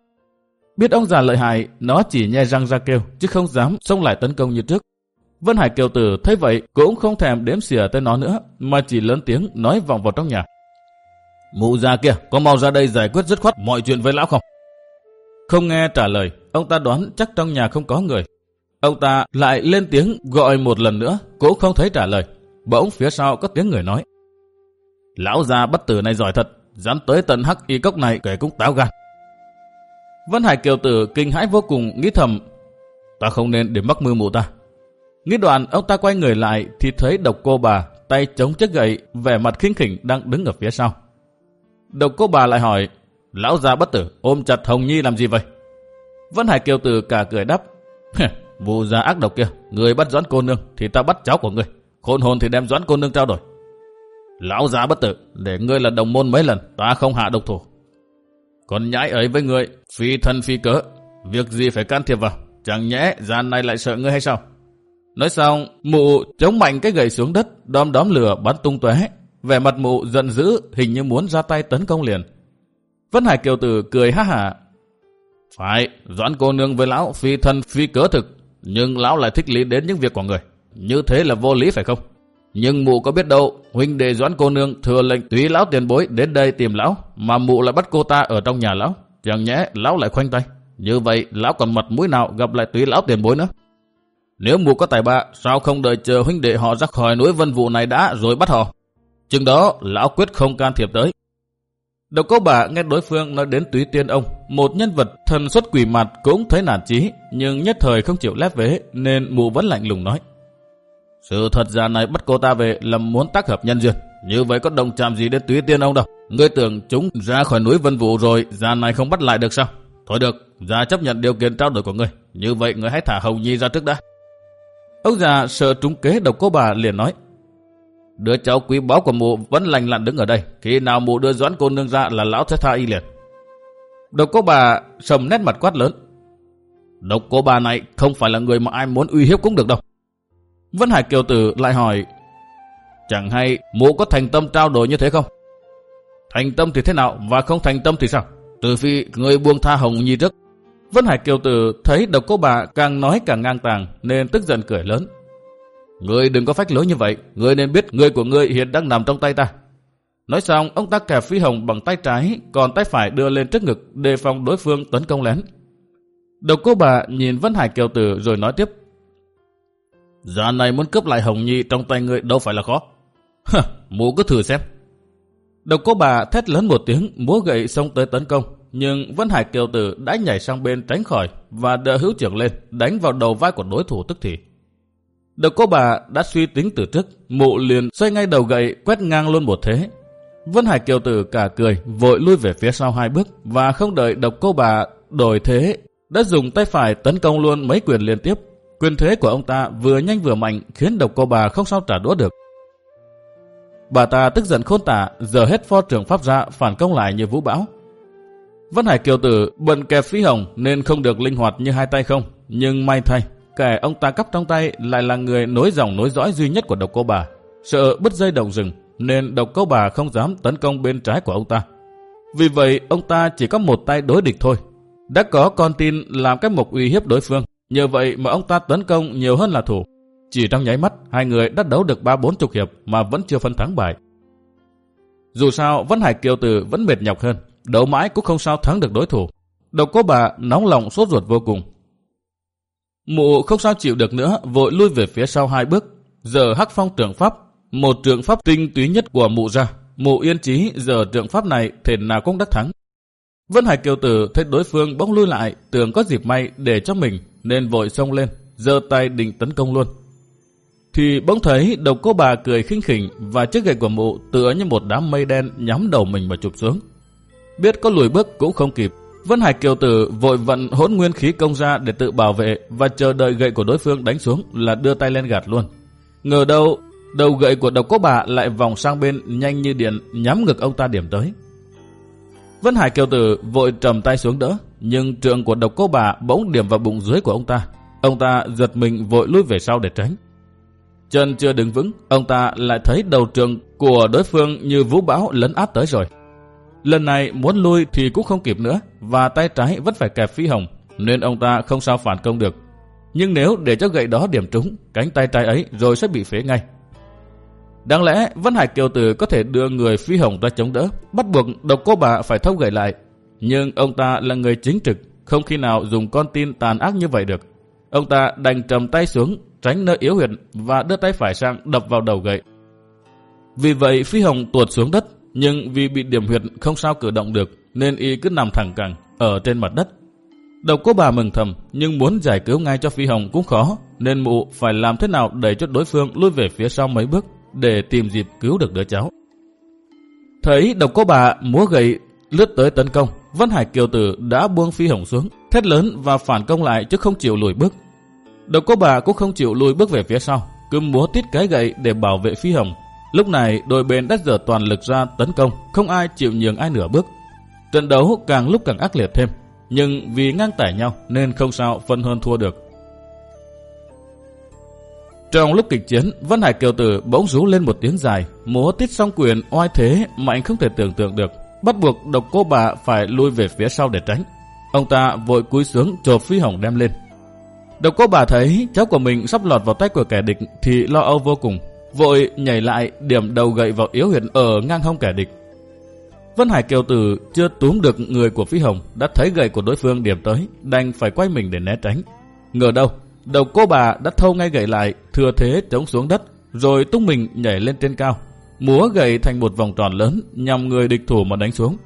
Biết ông già lợi hại, nó chỉ nhe răng ra kêu, chứ không dám xông lại tấn công như trước. Vân Hải Kiều Tử thấy vậy cũng không thèm đếm xỉa tới nó nữa, mà chỉ lớn tiếng nói vọng vào trong nhà. Mụ già kia, có mau ra đây giải quyết dứt khoát mọi chuyện với lão không? Không nghe trả lời, ông ta đoán chắc trong nhà không có người. Ông ta lại lên tiếng gọi một lần nữa, cũng không thấy trả lời. Bỗng phía sau có tiếng người nói. Lão già bất tử này giỏi thật, dám tới tận hắc y cốc này kể cũng táo gan. Vân Hải Kiều Tử kinh hãi vô cùng nghĩ thầm, ta không nên để mắc mưu mụ ta. Nghĩ đoạn ông ta quay người lại thì thấy độc cô bà tay chống chiếc gậy vẻ mặt khinh khỉnh đang đứng ở phía sau. Độc cô bà lại hỏi, lão già bất tử ôm chặt Hồng Nhi làm gì vậy? Vân Hải Kiều Tử cả cười đáp, vụ già ác độc kia, người bắt doãn cô nương thì ta bắt cháu của người, khôn hồn thì đem doãn cô nương trao đổi. Lão già bất tử, để ngươi là đồng môn mấy lần, ta không hạ độc thủ. Còn nhãi ấy với ngươi, phi thân phi cớ, việc gì phải can thiệp vào, chẳng nhẽ gian này lại sợ ngươi hay sao? Nói xong, mụ chống mạnh cái gậy xuống đất, đom đóm lửa bắn tung tóe. Vẻ mặt mụ giận dữ, hình như muốn ra tay tấn công liền. Vân Hải Kiều Tử cười ha hả. Phải, doãn cô nương với lão phi thân phi cớ thực, nhưng lão lại thích lý đến những việc của người. Như thế là vô lý phải không? Nhưng mụ có biết đâu, huynh đệ doãn cô nương thừa lệnh tùy lão tiền bối đến đây tìm lão, mà mụ lại bắt cô ta ở trong nhà lão. Chẳng nhẽ lão lại khoanh tay. Như vậy lão còn mặt mũi nào gặp lại tùy lão tiền bối nữa. Nếu mụ có tài ba, sao không đợi chờ huynh đệ họ ra khỏi núi vân vụ này đã rồi bắt họ? Chừng đó, lão quyết không can thiệp tới. đầu cô bà nghe đối phương nói đến túy tiên ông, một nhân vật thần xuất quỷ mặt cũng thấy nản chí, nhưng nhất thời không chịu lép vế nên mụ vẫn lạnh lùng nói. Sự thật ra này bắt cô ta về là muốn tác hợp nhân duyên. Như vậy có đồng chạm gì đến túy tiên ông đâu. Ngươi tưởng chúng ra khỏi núi Vân Vũ rồi, già này không bắt lại được sao? Thôi được, già chấp nhận điều kiện trao đổi của ngươi. Như vậy ngươi hãy thả Hồng Nhi ra trước đã. Ông già sợ trúng kế độc cô bà liền nói. Đứa cháu quý báu của mụ vẫn lành lặn đứng ở đây. Khi nào mụ đưa doãn cô nương ra là lão sẽ tha y liền. Độc cô bà sầm nét mặt quát lớn. Độc cô bà này không phải là người mà ai muốn uy hiếp cũng được đâu. Vân Hải Kiều Tử lại hỏi, chẳng hay mụ có thành tâm trao đổi như thế không? Thành tâm thì thế nào và không thành tâm thì sao? Từ phi người buông tha Hồng Nhi trước. Vân Hải Kiều Tử thấy độc cô bà càng nói càng ngang tàng nên tức giận cười lớn. Người đừng có phách lối như vậy, Người nên biết người của người hiện đang nằm trong tay ta. Nói xong, ông ta kẹp Phi Hồng bằng tay trái, còn tay phải đưa lên trước ngực đề phòng đối phương tấn công lén. Độc cô bà nhìn Vân Hải Kiều Tử rồi nói tiếp. Giờ này muốn cướp lại Hồng Nhi trong tay ngươi đâu phải là khó. Hờ, mụ cứ thử xem. Độc cô bà thét lớn một tiếng, múa gậy xông tới tấn công. Nhưng Vân Hải Kiều Tử đã nhảy sang bên tránh khỏi và đỡ hữu trưởng lên, đánh vào đầu vai của đối thủ tức thì. Độc cô bà đã suy tính từ trước, mụ liền xoay ngay đầu gậy quét ngang luôn một thế. Vân Hải Kiều Tử cả cười, vội lui về phía sau hai bước và không đợi độc cô bà đổi thế, đã dùng tay phải tấn công luôn mấy quyền liên tiếp. Quyền thế của ông ta vừa nhanh vừa mạnh khiến độc cô bà không sao trả đũa được. Bà ta tức giận khôn tả, giờ hết pho trưởng pháp ra phản công lại như vũ bão. Vân Hải Kiều Tử bận kẹp phí hồng nên không được linh hoạt như hai tay không, nhưng may thay, kẻ ông ta cắp trong tay lại là người nối dòng nối dõi duy nhất của độc cô bà. Sợ bứt dây đồng rừng, nên độc cô bà không dám tấn công bên trái của ông ta. Vì vậy, ông ta chỉ có một tay đối địch thôi. Đã có con tin làm cái mục uy hiếp đối phương, nhờ vậy mà ông ta tấn công nhiều hơn là thủ. Chỉ trong nháy mắt, hai người đã đấu được ba bốn chục hiệp mà vẫn chưa phân thắng bại. Dù sao, Vân Hải Kiều Tử vẫn mệt nhọc hơn, đấu mãi cũng không sao thắng được đối thủ. Độc cô bà nóng lòng sốt ruột vô cùng, Mụ không sao chịu được nữa, vội lui về phía sau hai bước. Giờ hắc phong trưởng pháp, một trưởng pháp tinh túy nhất của mụ ra. Mụ yên chí giờ trưởng pháp này thể nào cũng đắc thắng. Vân Hải Kiều Tử thấy đối phương bỗng lui lại, tưởng có dịp may để cho mình, nên vội xông lên, giơ tay định tấn công luôn. Thì bỗng thấy đầu cô bà cười khinh khỉnh và chiếc gậy của mụ tựa như một đám mây đen nhắm đầu mình mà chụp xuống. Biết có lùi bước cũng không kịp, Vân Hải Kiều Tử vội vận hỗn nguyên khí công ra để tự bảo vệ và chờ đợi gậy của đối phương đánh xuống là đưa tay lên gạt luôn. Ngờ đâu, đầu gậy của độc cô bà lại vòng sang bên nhanh như điện nhắm ngực ông ta điểm tới. Vân Hải Kiều Tử vội trầm tay xuống đỡ, nhưng trường của độc cô bà bỗng điểm vào bụng dưới của ông ta. Ông ta giật mình vội lui về sau để tránh. Chân chưa đứng vững, ông ta lại thấy đầu trường của đối phương như vũ bão lấn áp tới rồi. Lần này muốn lui thì cũng không kịp nữa và tay trái vẫn phải kẹp phi hồng nên ông ta không sao phản công được. Nhưng nếu để cho gậy đó điểm trúng, cánh tay trái ấy rồi sẽ bị phế ngay. Đáng lẽ Vân Hải Kiều Tử có thể đưa người phi hồng ra chống đỡ, bắt buộc độc cô bà phải thâu gậy lại. Nhưng ông ta là người chính trực, không khi nào dùng con tin tàn ác như vậy được. Ông ta đành trầm tay xuống, tránh nơi yếu huyệt và đưa tay phải sang đập vào đầu gậy. Vì vậy phi hồng tuột xuống đất, nhưng vì bị điểm huyệt không sao cử động được nên y cứ nằm thẳng cẳng ở trên mặt đất. Độc cô bà mừng thầm nhưng muốn giải cứu ngay cho Phi Hồng cũng khó nên mụ phải làm thế nào để cho đối phương lui về phía sau mấy bước để tìm dịp cứu được đứa cháu. Thấy độc cô bà múa gậy lướt tới tấn công, Vân Hải Kiều Tử đã buông Phi Hồng xuống, thét lớn và phản công lại chứ không chịu lùi bước. Độc cô bà cũng không chịu lùi bước về phía sau, cứ múa tít cái gậy để bảo vệ Phi Hồng Lúc này đôi bên đã dở toàn lực ra tấn công, không ai chịu nhường ai nửa bước. Trận đấu càng lúc càng ác liệt thêm, nhưng vì ngang tải nhau nên không sao phân hơn thua được. Trong lúc kịch chiến, Vân Hải Kiều Tử bỗng rú lên một tiếng dài, múa tít song quyền oai thế mạnh không thể tưởng tượng được, bắt buộc độc cô bà phải lui về phía sau để tránh. Ông ta vội cúi xuống chộp phi hồng đem lên. Độc cô bà thấy cháu của mình sắp lọt vào tay của kẻ địch thì lo âu vô cùng, vội nhảy lại điểm đầu gậy vào yếu huyệt ở ngang hông kẻ địch. Vân Hải Kiều Tử chưa túm được người của Phi Hồng đã thấy gậy của đối phương điểm tới, đành phải quay mình để né tránh. Ngờ đâu, đầu cô bà đã thâu ngay gậy lại, thừa thế trống xuống đất, rồi tung mình nhảy lên trên cao, múa gậy thành một vòng tròn lớn nhằm người địch thủ mà đánh xuống.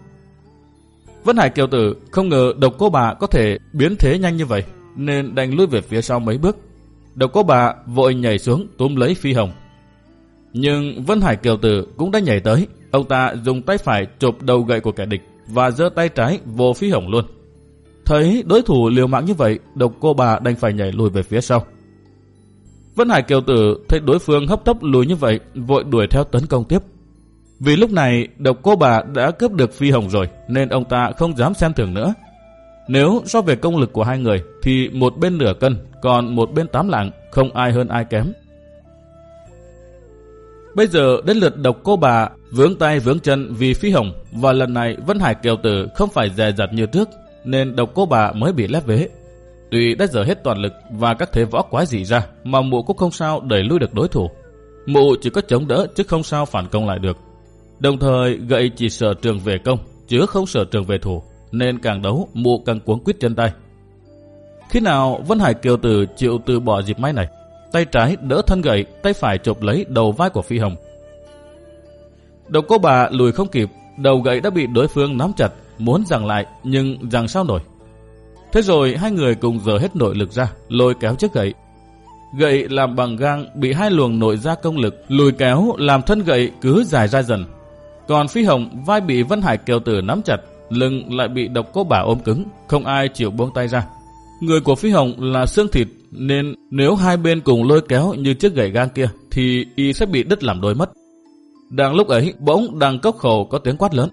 Vân Hải Kiều Tử không ngờ độc cô bà có thể biến thế nhanh như vậy, nên đành lùi về phía sau mấy bước. Độc cô bà vội nhảy xuống túm lấy Phi Hồng. Nhưng Vân Hải Kiều Tử cũng đã nhảy tới. Ông ta dùng tay phải chụp đầu gậy của kẻ địch và giơ tay trái vô Phi Hồng luôn. Thấy đối thủ liều mạng như vậy, độc cô bà đành phải nhảy lùi về phía sau. Vân Hải Kiều Tử thấy đối phương hấp tấp lùi như vậy, vội đuổi theo tấn công tiếp. Vì lúc này độc cô bà đã cướp được Phi Hồng rồi, nên ông ta không dám xem thường nữa. Nếu so về công lực của hai người, thì một bên nửa cân, còn một bên tám lạng, không ai hơn ai kém. Bây giờ đến lượt độc cô bà vướng tay vướng chân vì Phi Hồng, và lần này Vân Hải Kiều Tử không phải dè dặt như trước, nên độc cô bà mới bị lép vế. Tuy đã dở hết toàn lực và các thế võ quái gì ra, mà mụ cũng không sao đẩy lui được đối thủ. Mụ chỉ có chống đỡ chứ không sao phản công lại được. Đồng thời gậy chỉ sở trường về công, chứ không sở trường về thủ, nên càng đấu mụ càng cuống quýt chân tay. Khi nào Vân Hải Kiều Tử chịu từ bỏ dịp máy này, tay trái đỡ thân gậy, tay phải chụp lấy đầu vai của Phi Hồng. Đầu cô bà lùi không kịp, đầu gậy đã bị đối phương nắm chặt, muốn giằng lại nhưng giằng sao nổi. Thế rồi hai người cùng dở hết nội lực ra, lôi kéo chiếc gậy. Gậy làm bằng gang bị hai luồng nội ra công lực, lùi kéo làm thân gậy cứ dài ra dần. Còn Phi Hồng vai bị Vân Hải Kiều Tử nắm chặt, lưng lại bị độc cô bà ôm cứng, không ai chịu buông tay ra. Người của Phi Hồng là xương thịt, nên nếu hai bên cùng lôi kéo như chiếc gậy gang kia, thì y sẽ bị đứt làm đôi mất. Đang lúc ấy, bỗng đằng cốc khẩu có tiếng quát lớn.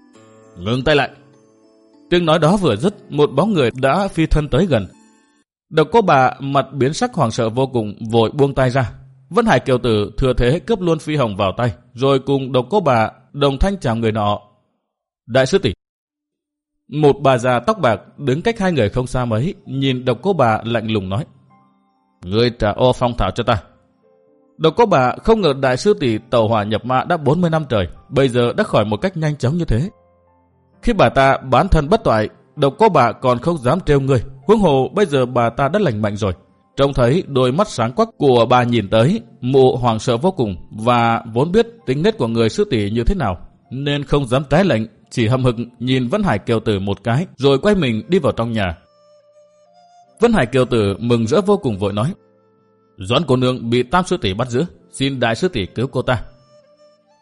Ngừng tay lại! Tiếng nói đó vừa dứt, một bóng người đã phi thân tới gần. Độc cô bà mặt biến sắc hoảng sợ vô cùng, vội buông tay ra. Vân Hải Kiều Tử thừa thế cướp luôn Phi Hồng vào tay, rồi cùng độc cô bà đồng thanh chào người nọ. Đại sư tỷ Một bà già tóc bạc đứng cách hai người không xa mấy, nhìn độc cô bà lạnh lùng nói. Ngươi trả ô phong thảo cho ta. Độc cô bà không ngờ đại sư tỷ tàu hỏa nhập ma đã 40 năm trời, bây giờ đã khỏi một cách nhanh chóng như thế. Khi bà ta bán thân bất toại, độc cô bà còn không dám trêu người. Huống hồ bây giờ bà ta đã lành mạnh rồi. Trông thấy đôi mắt sáng quắc của bà nhìn tới, mụ hoàng sợ vô cùng và vốn biết tính nết của người sư tỷ như thế nào, nên không dám trái lệnh, chỉ hậm hực nhìn Vân Hải Kiều Tử một cái, rồi quay mình đi vào trong nhà. Vân Hải Kiều Tử mừng rỡ vô cùng vội nói, Doãn cô nương bị tam sư tỷ bắt giữ, xin đại sư tỷ cứu cô ta.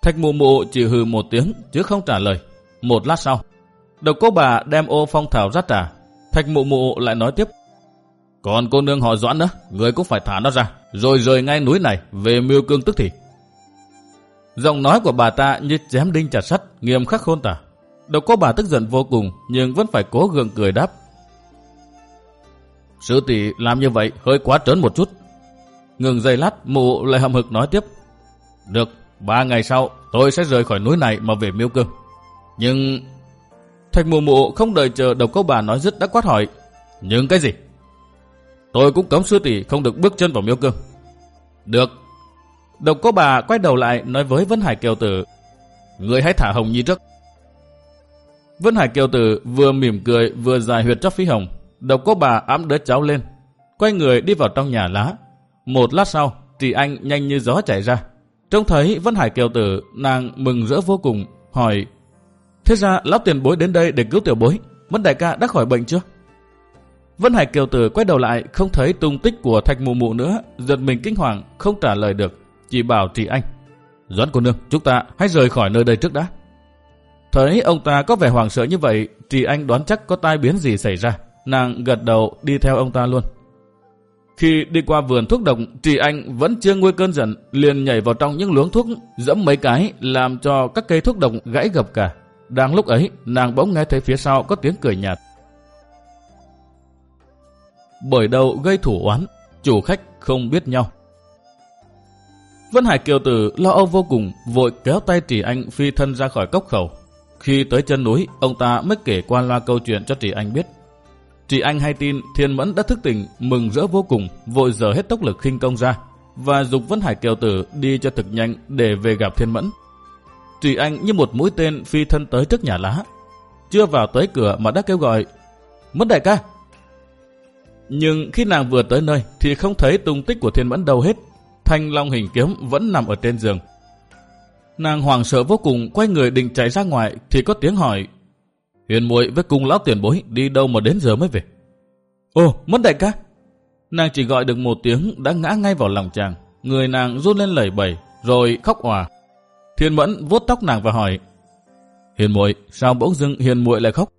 Thạch mụ mụ chỉ hừ một tiếng chứ không trả lời. Một lát sau, độc cô bà đem ô phong thảo ra trả. Thạch mụ mụ lại nói tiếp. Còn cô nương họ Doãn nữa, người cũng phải thả nó ra, rồi rời ngay núi này về miêu cương tức thì. Giọng nói của bà ta như chém đinh chặt sắt, nghiêm khắc khôn tả. Độc cô bà tức giận vô cùng, nhưng vẫn phải cố gượng cười đáp. Sư tỷ làm như vậy hơi quá trớn một chút. Ngừng giây lát, mụ lại hậm hực nói tiếp. Được, ba ngày sau tôi sẽ rời khỏi núi này mà về miêu cương. Nhưng... Thạch mù mụ không đợi chờ độc câu bà nói dứt đã quát hỏi. Nhưng cái gì? Tôi cũng cấm sư tỷ không được bước chân vào miêu cương. Được. Độc cô bà quay đầu lại nói với Vân Hải Kiều Tử. Người hãy thả Hồng Nhi trước. Vân Hải Kiều Tử vừa mỉm cười vừa dài huyệt cho Phi Hồng. Độc cô bà ám đứa cháu lên. Quay người đi vào trong nhà lá. Một lát sau, Trì Anh nhanh như gió chạy ra. Trông thấy Vân Hải Kiều Tử, nàng mừng rỡ vô cùng, hỏi Thế ra lão tiền bối đến đây để cứu tiểu bối, Vân đại ca đã khỏi bệnh chưa? Vân Hải Kiều Tử quay đầu lại không thấy tung tích của thạch mụ mụ nữa, giật mình kinh hoàng, không trả lời được, chỉ bảo Trì Anh. Doãn cô nương, chúng ta hãy rời khỏi nơi đây trước đã. Thấy ông ta có vẻ hoàng sợ như vậy, Trì Anh đoán chắc có tai biến gì xảy ra. Nàng gật đầu đi theo ông ta luôn. Khi đi qua vườn thuốc độc, Trì Anh vẫn chưa nguôi cơn giận, liền nhảy vào trong những luống thuốc, dẫm mấy cái, làm cho các cây thuốc độc gãy gập cả. Đang lúc ấy, nàng bỗng nghe thấy phía sau có tiếng cười nhạt. Bởi đầu gây thủ oán, chủ khách không biết nhau. Vân Hải Kiều Tử lo âu vô cùng, vội kéo tay Trì Anh phi thân ra khỏi cốc khẩu. Khi tới chân núi, ông ta mới kể qua loa câu chuyện cho Trì Anh biết. Trì Anh hay tin Thiên Mẫn đã thức tỉnh, mừng rỡ vô cùng, vội dở hết tốc lực khinh công ra, và dục Vân Hải Kiều Tử đi cho thực nhanh để về gặp Thiên Mẫn. Trì Anh như một mũi tên phi thân tới trước nhà lá. Chưa vào tới cửa mà đã kêu gọi, Mất đại ca! Nhưng khi nàng vừa tới nơi thì không thấy tung tích của thiên mẫn đâu hết. Thanh long hình kiếm vẫn nằm ở trên giường. Nàng hoàng sợ vô cùng quay người định chạy ra ngoài thì có tiếng hỏi huyền muội với cung lão tiền bối đi đâu mà đến giờ mới về? Ồ, mất đại ca! Nàng chỉ gọi được một tiếng đã ngã ngay vào lòng chàng. Người nàng run lên lẩy bẩy, rồi khóc òa. Thiên Mẫn vuốt tóc nàng và hỏi. Hiền muội sao bỗng dưng hiền muội lại khóc?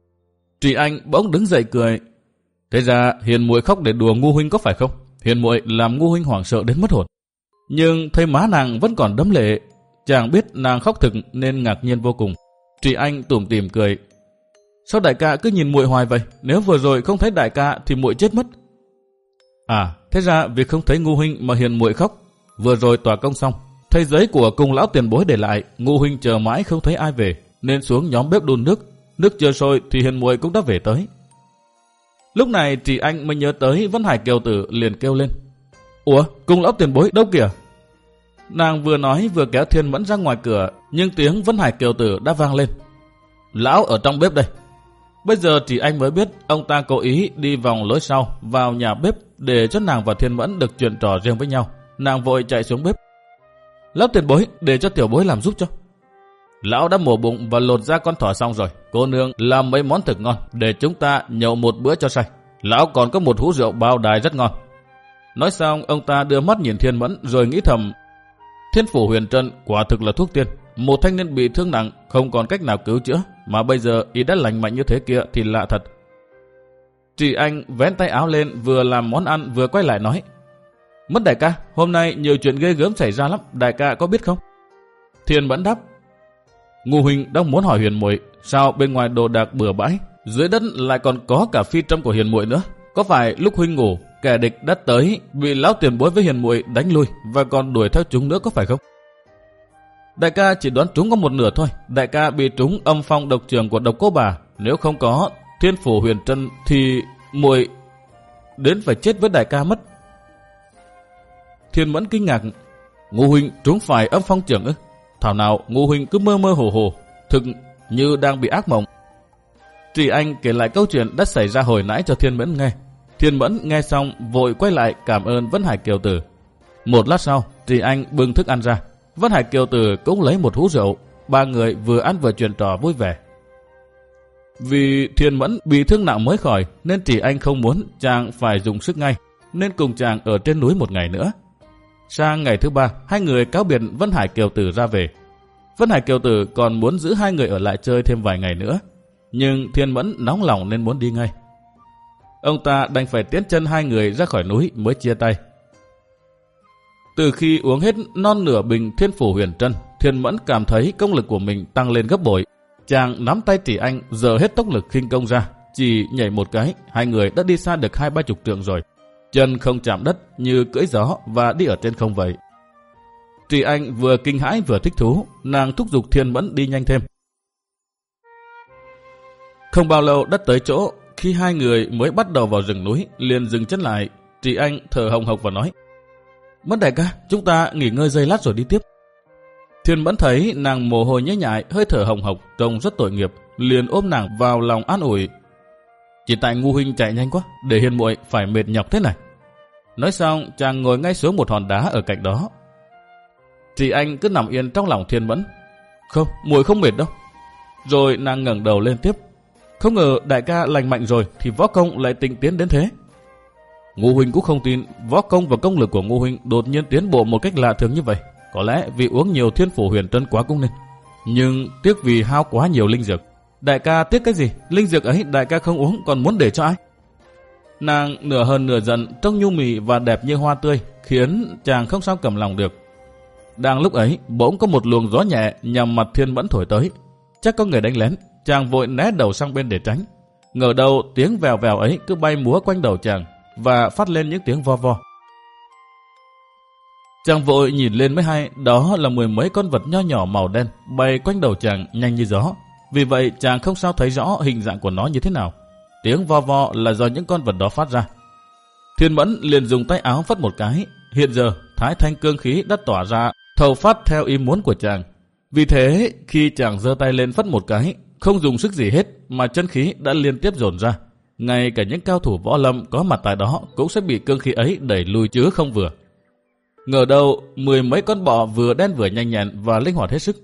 Trì Anh bỗng đứng dậy cười. Thế ra hiền muội khóc để đùa ngu huynh có phải không? Hiền muội làm ngu huynh hoảng sợ đến mất hồn. Nhưng thấy má nàng vẫn còn đấm lệ. Chàng biết nàng khóc thực nên ngạc nhiên vô cùng. Trì Anh tủm tỉm cười. Sao đại ca cứ nhìn muội hoài vậy? Nếu vừa rồi không thấy đại ca thì muội chết mất. À, thế ra việc không thấy ngu huynh mà hiền muội khóc. Vừa rồi tòa công xong, thay giấy của cùng lão tiền bối để lại, ngụ huynh chờ mãi không thấy ai về, nên xuống nhóm bếp đun nước. Nước chưa sôi thì hiền muội cũng đã về tới. Lúc này chị anh mới nhớ tới Vân Hải Kiều Tử liền kêu lên. Ủa, cùng lão tiền bối đâu kìa? Nàng vừa nói vừa kéo Thiên Mẫn ra ngoài cửa, nhưng tiếng Vân Hải Kiều Tử đã vang lên. Lão ở trong bếp đây. Bây giờ chị anh mới biết ông ta cố ý đi vòng lối sau vào nhà bếp để cho nàng và Thiên Mẫn được chuyện trò riêng với nhau. Nàng vội chạy xuống bếp. Lão tiền bối, để cho tiểu bối làm giúp cho. Lão đã mổ bụng và lột ra con thỏ xong rồi. Cô nương làm mấy món thực ngon để chúng ta nhậu một bữa cho say. Lão còn có một hũ rượu bao đài rất ngon. Nói xong, ông ta đưa mắt nhìn Thiên Mẫn rồi nghĩ thầm, Thiên phủ huyền trân quả thực là thuốc tiên. Một thanh niên bị thương nặng, không còn cách nào cứu chữa, mà bây giờ y đã lành mạnh như thế kia thì lạ thật. Chị anh vén tay áo lên, vừa làm món ăn vừa quay lại nói Mất đại ca, hôm nay nhiều chuyện ghê gớm xảy ra lắm, đại ca có biết không? Thiên vẫn đáp Ngô huỳnh đang muốn hỏi Huyền muội sao bên ngoài đồ đạc bừa bãi, dưới đất lại còn có cả phi trâm của huyền muội nữa. Có phải lúc Huynh ngủ, kẻ địch đã tới, bị lão tiền bối với huyền muội đánh lui và còn đuổi theo chúng nữa có phải không? Đại ca chỉ đoán trúng có một nửa thôi. Đại ca bị trúng âm phong độc trường của độc cô bà. Nếu không có thiên phủ huyền trân thì muội đến phải chết với đại ca mất. Thiên mẫn kinh ngạc. Ngô huynh trúng phải âm phong trưởng ư? Thảo nào Ngô huynh cứ mơ mơ hồ hồ, thực như đang bị ác mộng. Trì Anh kể lại câu chuyện đã xảy ra hồi nãy cho Thiên Mẫn nghe. Thiên Mẫn nghe xong vội quay lại cảm ơn Vân Hải Kiều Tử. Một lát sau, Trì Anh bưng thức ăn ra. Vân Hải Kiều Tử cũng lấy một hũ rượu. Ba người vừa ăn vừa chuyện trò vui vẻ. Vì Thiên Mẫn bị thương nặng mới khỏi nên Trì Anh không muốn chàng phải dùng sức ngay nên cùng chàng ở trên núi một ngày nữa. Sang ngày thứ ba, hai người cáo biệt Vân Hải Kiều Tử ra về. Vân Hải Kiều Tử còn muốn giữ hai người ở lại chơi thêm vài ngày nữa. Nhưng Thiên Mẫn nóng lòng nên muốn đi ngay. Ông ta đành phải tiến chân hai người ra khỏi núi mới chia tay. Từ khi uống hết non nửa bình thiên phủ huyền trân, Thiên Mẫn cảm thấy công lực của mình tăng lên gấp bội. Chàng nắm tay tỷ anh giờ hết tốc lực khinh công ra, chỉ nhảy một cái, hai người đã đi xa được hai ba chục trượng rồi. Chân không chạm đất như cưỡi gió và đi ở trên không vậy. Trì Anh vừa kinh hãi vừa thích thú, nàng thúc giục Thiên Mẫn đi nhanh thêm. Không bao lâu đất tới chỗ, khi hai người mới bắt đầu vào rừng núi, liền dừng chân lại. Trì Anh thở hồng hộc và nói, Mất đại ca, chúng ta nghỉ ngơi giây lát rồi đi tiếp. Thiên Mẫn thấy nàng mồ hôi nhễ nhại, hơi thở hồng hộc, trông rất tội nghiệp, liền ôm nàng vào lòng an ủi. Chỉ tại ngu huynh chạy nhanh quá, để hiền muội phải mệt nhọc thế này. Nói xong, chàng ngồi ngay xuống một hòn đá ở cạnh đó. Chị anh cứ nằm yên trong lòng thiên mẫn. Không, muội không mệt đâu. Rồi nàng ngẩng đầu lên tiếp. Không ngờ đại ca lành mạnh rồi thì võ công lại tịnh tiến đến thế. Ngô Huynh cũng không tin võ công và công lực của Ngô Huynh đột nhiên tiến bộ một cách lạ thường như vậy. Có lẽ vì uống nhiều thiên phủ huyền trân quá cũng nên. Nhưng tiếc vì hao quá nhiều linh dược. Đại ca tiếc cái gì? Linh dược ấy đại ca không uống còn muốn để cho ai? Nàng nửa hơn nửa giận, trông nhu mì và đẹp như hoa tươi, khiến chàng không sao cầm lòng được. Đang lúc ấy, bỗng có một luồng gió nhẹ nhằm mặt thiên mẫn thổi tới. Chắc có người đánh lén, chàng vội né đầu sang bên để tránh. Ngờ đâu tiếng vèo vèo ấy cứ bay múa quanh đầu chàng và phát lên những tiếng vo vo. Chàng vội nhìn lên mới hay, đó là mười mấy con vật nho nhỏ màu đen bay quanh đầu chàng nhanh như gió. Vì vậy chàng không sao thấy rõ hình dạng của nó như thế nào. Tiếng vo vo là do những con vật đó phát ra. Thiên Mẫn liền dùng tay áo phất một cái. Hiện giờ, thái thanh cương khí đã tỏa ra, thầu phát theo ý muốn của chàng. Vì thế, khi chàng giơ tay lên phất một cái, không dùng sức gì hết mà chân khí đã liên tiếp dồn ra. Ngay cả những cao thủ võ lâm có mặt tại đó cũng sẽ bị cương khí ấy đẩy lùi chứ không vừa. Ngờ đâu, mười mấy con bọ vừa đen vừa nhanh nhẹn và linh hoạt hết sức.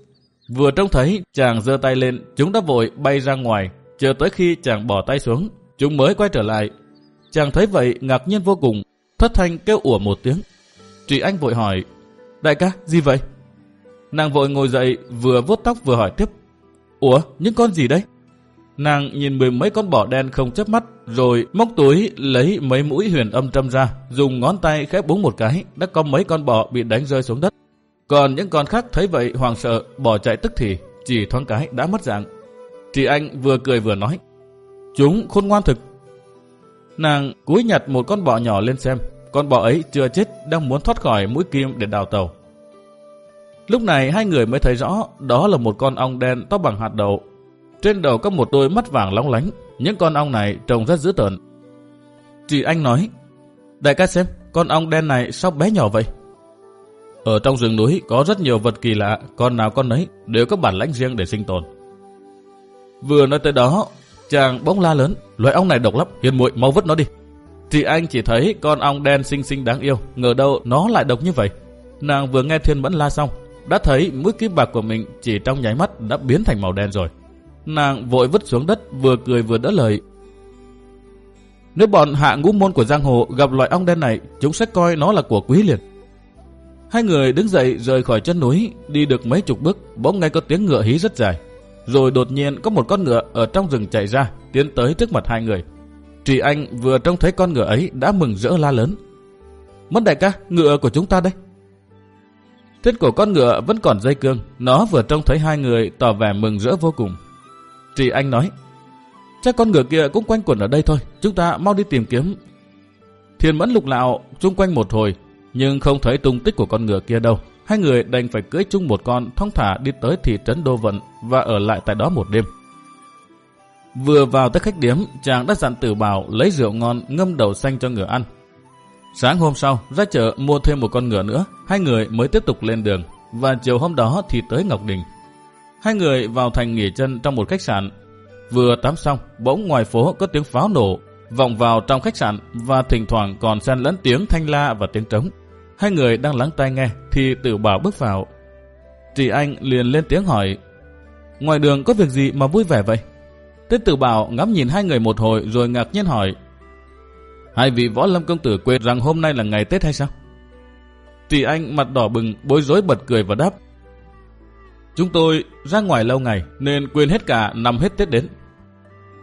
Vừa trông thấy chàng giơ tay lên, chúng đã vội bay ra ngoài, chờ tới khi chàng bỏ tay xuống, chúng mới quay trở lại. Chàng thấy vậy ngạc nhiên vô cùng, thất thanh kêu ủa một tiếng. Trị Anh vội hỏi, đại ca, gì vậy? Nàng vội ngồi dậy, vừa vuốt tóc vừa hỏi tiếp, ủa, những con gì đấy? Nàng nhìn mười mấy con bò đen không chớp mắt, rồi móc túi lấy mấy mũi huyền âm trâm ra, dùng ngón tay khép búng một cái, đã có mấy con bò bị đánh rơi xuống đất. Còn những con khác thấy vậy hoàng sợ, bỏ chạy tức thì, chỉ thoáng cái đã mất dạng. Chị anh vừa cười vừa nói, chúng khôn ngoan thực. Nàng cúi nhặt một con bọ nhỏ lên xem, con bọ ấy chưa chết đang muốn thoát khỏi mũi kim để đào tàu. Lúc này hai người mới thấy rõ đó là một con ong đen to bằng hạt đậu trên đầu có một đôi mắt vàng lóng lánh, những con ong này trông rất dữ tợn. Chị anh nói, đại ca xem, con ong đen này sao bé nhỏ vậy? Ở trong rừng núi có rất nhiều vật kỳ lạ, con nào con nấy đều có bản lãnh riêng để sinh tồn. Vừa nói tới đó, chàng bỗng la lớn, loài ong này độc lắm, hiền muội mau vứt nó đi. thì anh chỉ thấy con ong đen xinh xinh đáng yêu, ngờ đâu nó lại độc như vậy. Nàng vừa nghe thiên mẫn la xong, đã thấy mũi kim bạc của mình chỉ trong nháy mắt đã biến thành màu đen rồi. Nàng vội vứt xuống đất vừa cười vừa đỡ lời. Nếu bọn hạ ngũ môn của giang hồ gặp loại ong đen này, chúng sẽ coi nó là của quý liền. Hai người đứng dậy rời khỏi chân núi, đi được mấy chục bước, bỗng nghe có tiếng ngựa hí rất dài. Rồi đột nhiên có một con ngựa ở trong rừng chạy ra, tiến tới trước mặt hai người. Trì Anh vừa trông thấy con ngựa ấy đã mừng rỡ la lớn. Mất đại ca, ngựa của chúng ta đây. Trên cổ con ngựa vẫn còn dây cương, nó vừa trông thấy hai người tỏ vẻ mừng rỡ vô cùng. Trì Anh nói, chắc con ngựa kia cũng quanh quẩn ở đây thôi, chúng ta mau đi tìm kiếm. Thiên mẫn lục lạo chung quanh một hồi, nhưng không thấy tung tích của con ngựa kia đâu. Hai người đành phải cưới chung một con thong thả đi tới thị trấn Đô Vận và ở lại tại đó một đêm. Vừa vào tới khách điếm, chàng đã dặn tử bảo lấy rượu ngon ngâm đầu xanh cho ngựa ăn. Sáng hôm sau, ra chợ mua thêm một con ngựa nữa, hai người mới tiếp tục lên đường, và chiều hôm đó thì tới Ngọc Đình. Hai người vào thành nghỉ chân trong một khách sạn. Vừa tắm xong, bỗng ngoài phố có tiếng pháo nổ, vọng vào trong khách sạn và thỉnh thoảng còn xen lẫn tiếng thanh la và tiếng trống. Hai người đang lắng tai nghe thì tử bảo bước vào. Chị anh liền lên tiếng hỏi, ngoài đường có việc gì mà vui vẻ vậy? Tên tử bảo ngắm nhìn hai người một hồi rồi ngạc nhiên hỏi, hai vị võ lâm công tử quên rằng hôm nay là ngày Tết hay sao? Chị anh mặt đỏ bừng, bối rối bật cười và đáp, Chúng tôi ra ngoài lâu ngày nên quên hết cả năm hết Tết đến.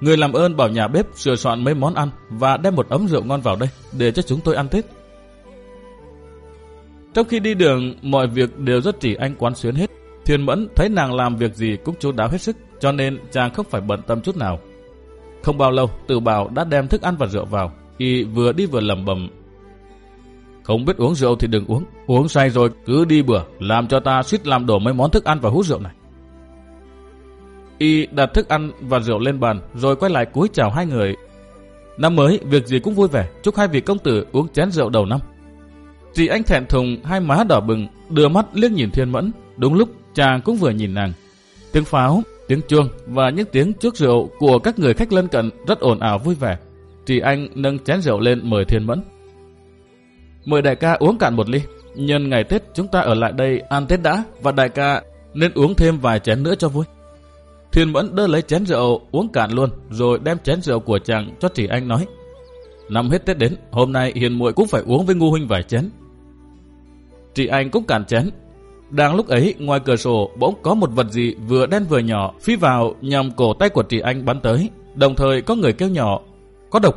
Người làm ơn bảo nhà bếp sửa soạn mấy món ăn và đem một ấm rượu ngon vào đây để cho chúng tôi ăn Tết. Trong khi đi đường, mọi việc đều rất chỉ anh quán xuyến hết. Thiên Mẫn thấy nàng làm việc gì cũng chú đáo hết sức, cho nên chàng không phải bận tâm chút nào. Không bao lâu, Tử Bảo đã đem thức ăn và rượu vào. Y vừa đi vừa lẩm bẩm không biết uống rượu thì đừng uống. Uống say rồi cứ đi bừa, làm cho ta suýt làm đổ mấy món thức ăn và hút rượu này. Y đặt thức ăn và rượu lên bàn, rồi quay lại cúi chào hai người. Năm mới, việc gì cũng vui vẻ, chúc hai vị công tử uống chén rượu đầu năm. Chị anh thẹn thùng, hai má đỏ bừng, đưa mắt liếc nhìn thiên mẫn. Đúng lúc, chàng cũng vừa nhìn nàng. Tiếng pháo, tiếng chuông và những tiếng trước rượu của các người khách lân cận rất ồn ào vui vẻ. Chị anh nâng chén rượu lên mời thiên mẫn. Mời đại ca uống cạn một ly. Nhân ngày Tết chúng ta ở lại đây ăn Tết đã và đại ca nên uống thêm vài chén nữa cho vui. Thiên Mẫn đỡ lấy chén rượu uống cạn luôn rồi đem chén rượu của chàng cho chị anh nói. Năm hết Tết đến, hôm nay hiền muội cũng phải uống với ngu huynh vài chén. Chị anh cũng cản chén. Đang lúc ấy, ngoài cửa sổ bỗng có một vật gì vừa đen vừa nhỏ phi vào nhằm cổ tay của chị anh bắn tới. Đồng thời có người kêu nhỏ, có độc.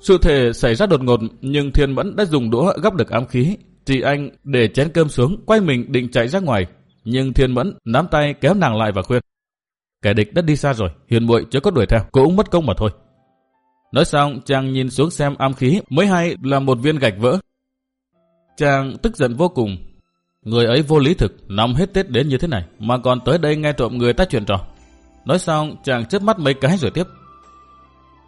Sự thể xảy ra đột ngột nhưng Thiên Mẫn đã dùng đũa gắp được ám khí. Chị anh để chén cơm xuống, quay mình định chạy ra ngoài. Nhưng Thiên Mẫn nắm tay kéo nàng lại và khuyên. Kẻ địch đã đi xa rồi, hiền muội chưa có đuổi theo, cũng mất công mà thôi. Nói xong, chàng nhìn xuống xem ám khí mới hay là một viên gạch vỡ. Chàng tức giận vô cùng. Người ấy vô lý thực, nằm hết Tết đến như thế này, mà còn tới đây nghe trộm người ta chuyện trò. Nói xong, chàng chớp mắt mấy cái rồi tiếp.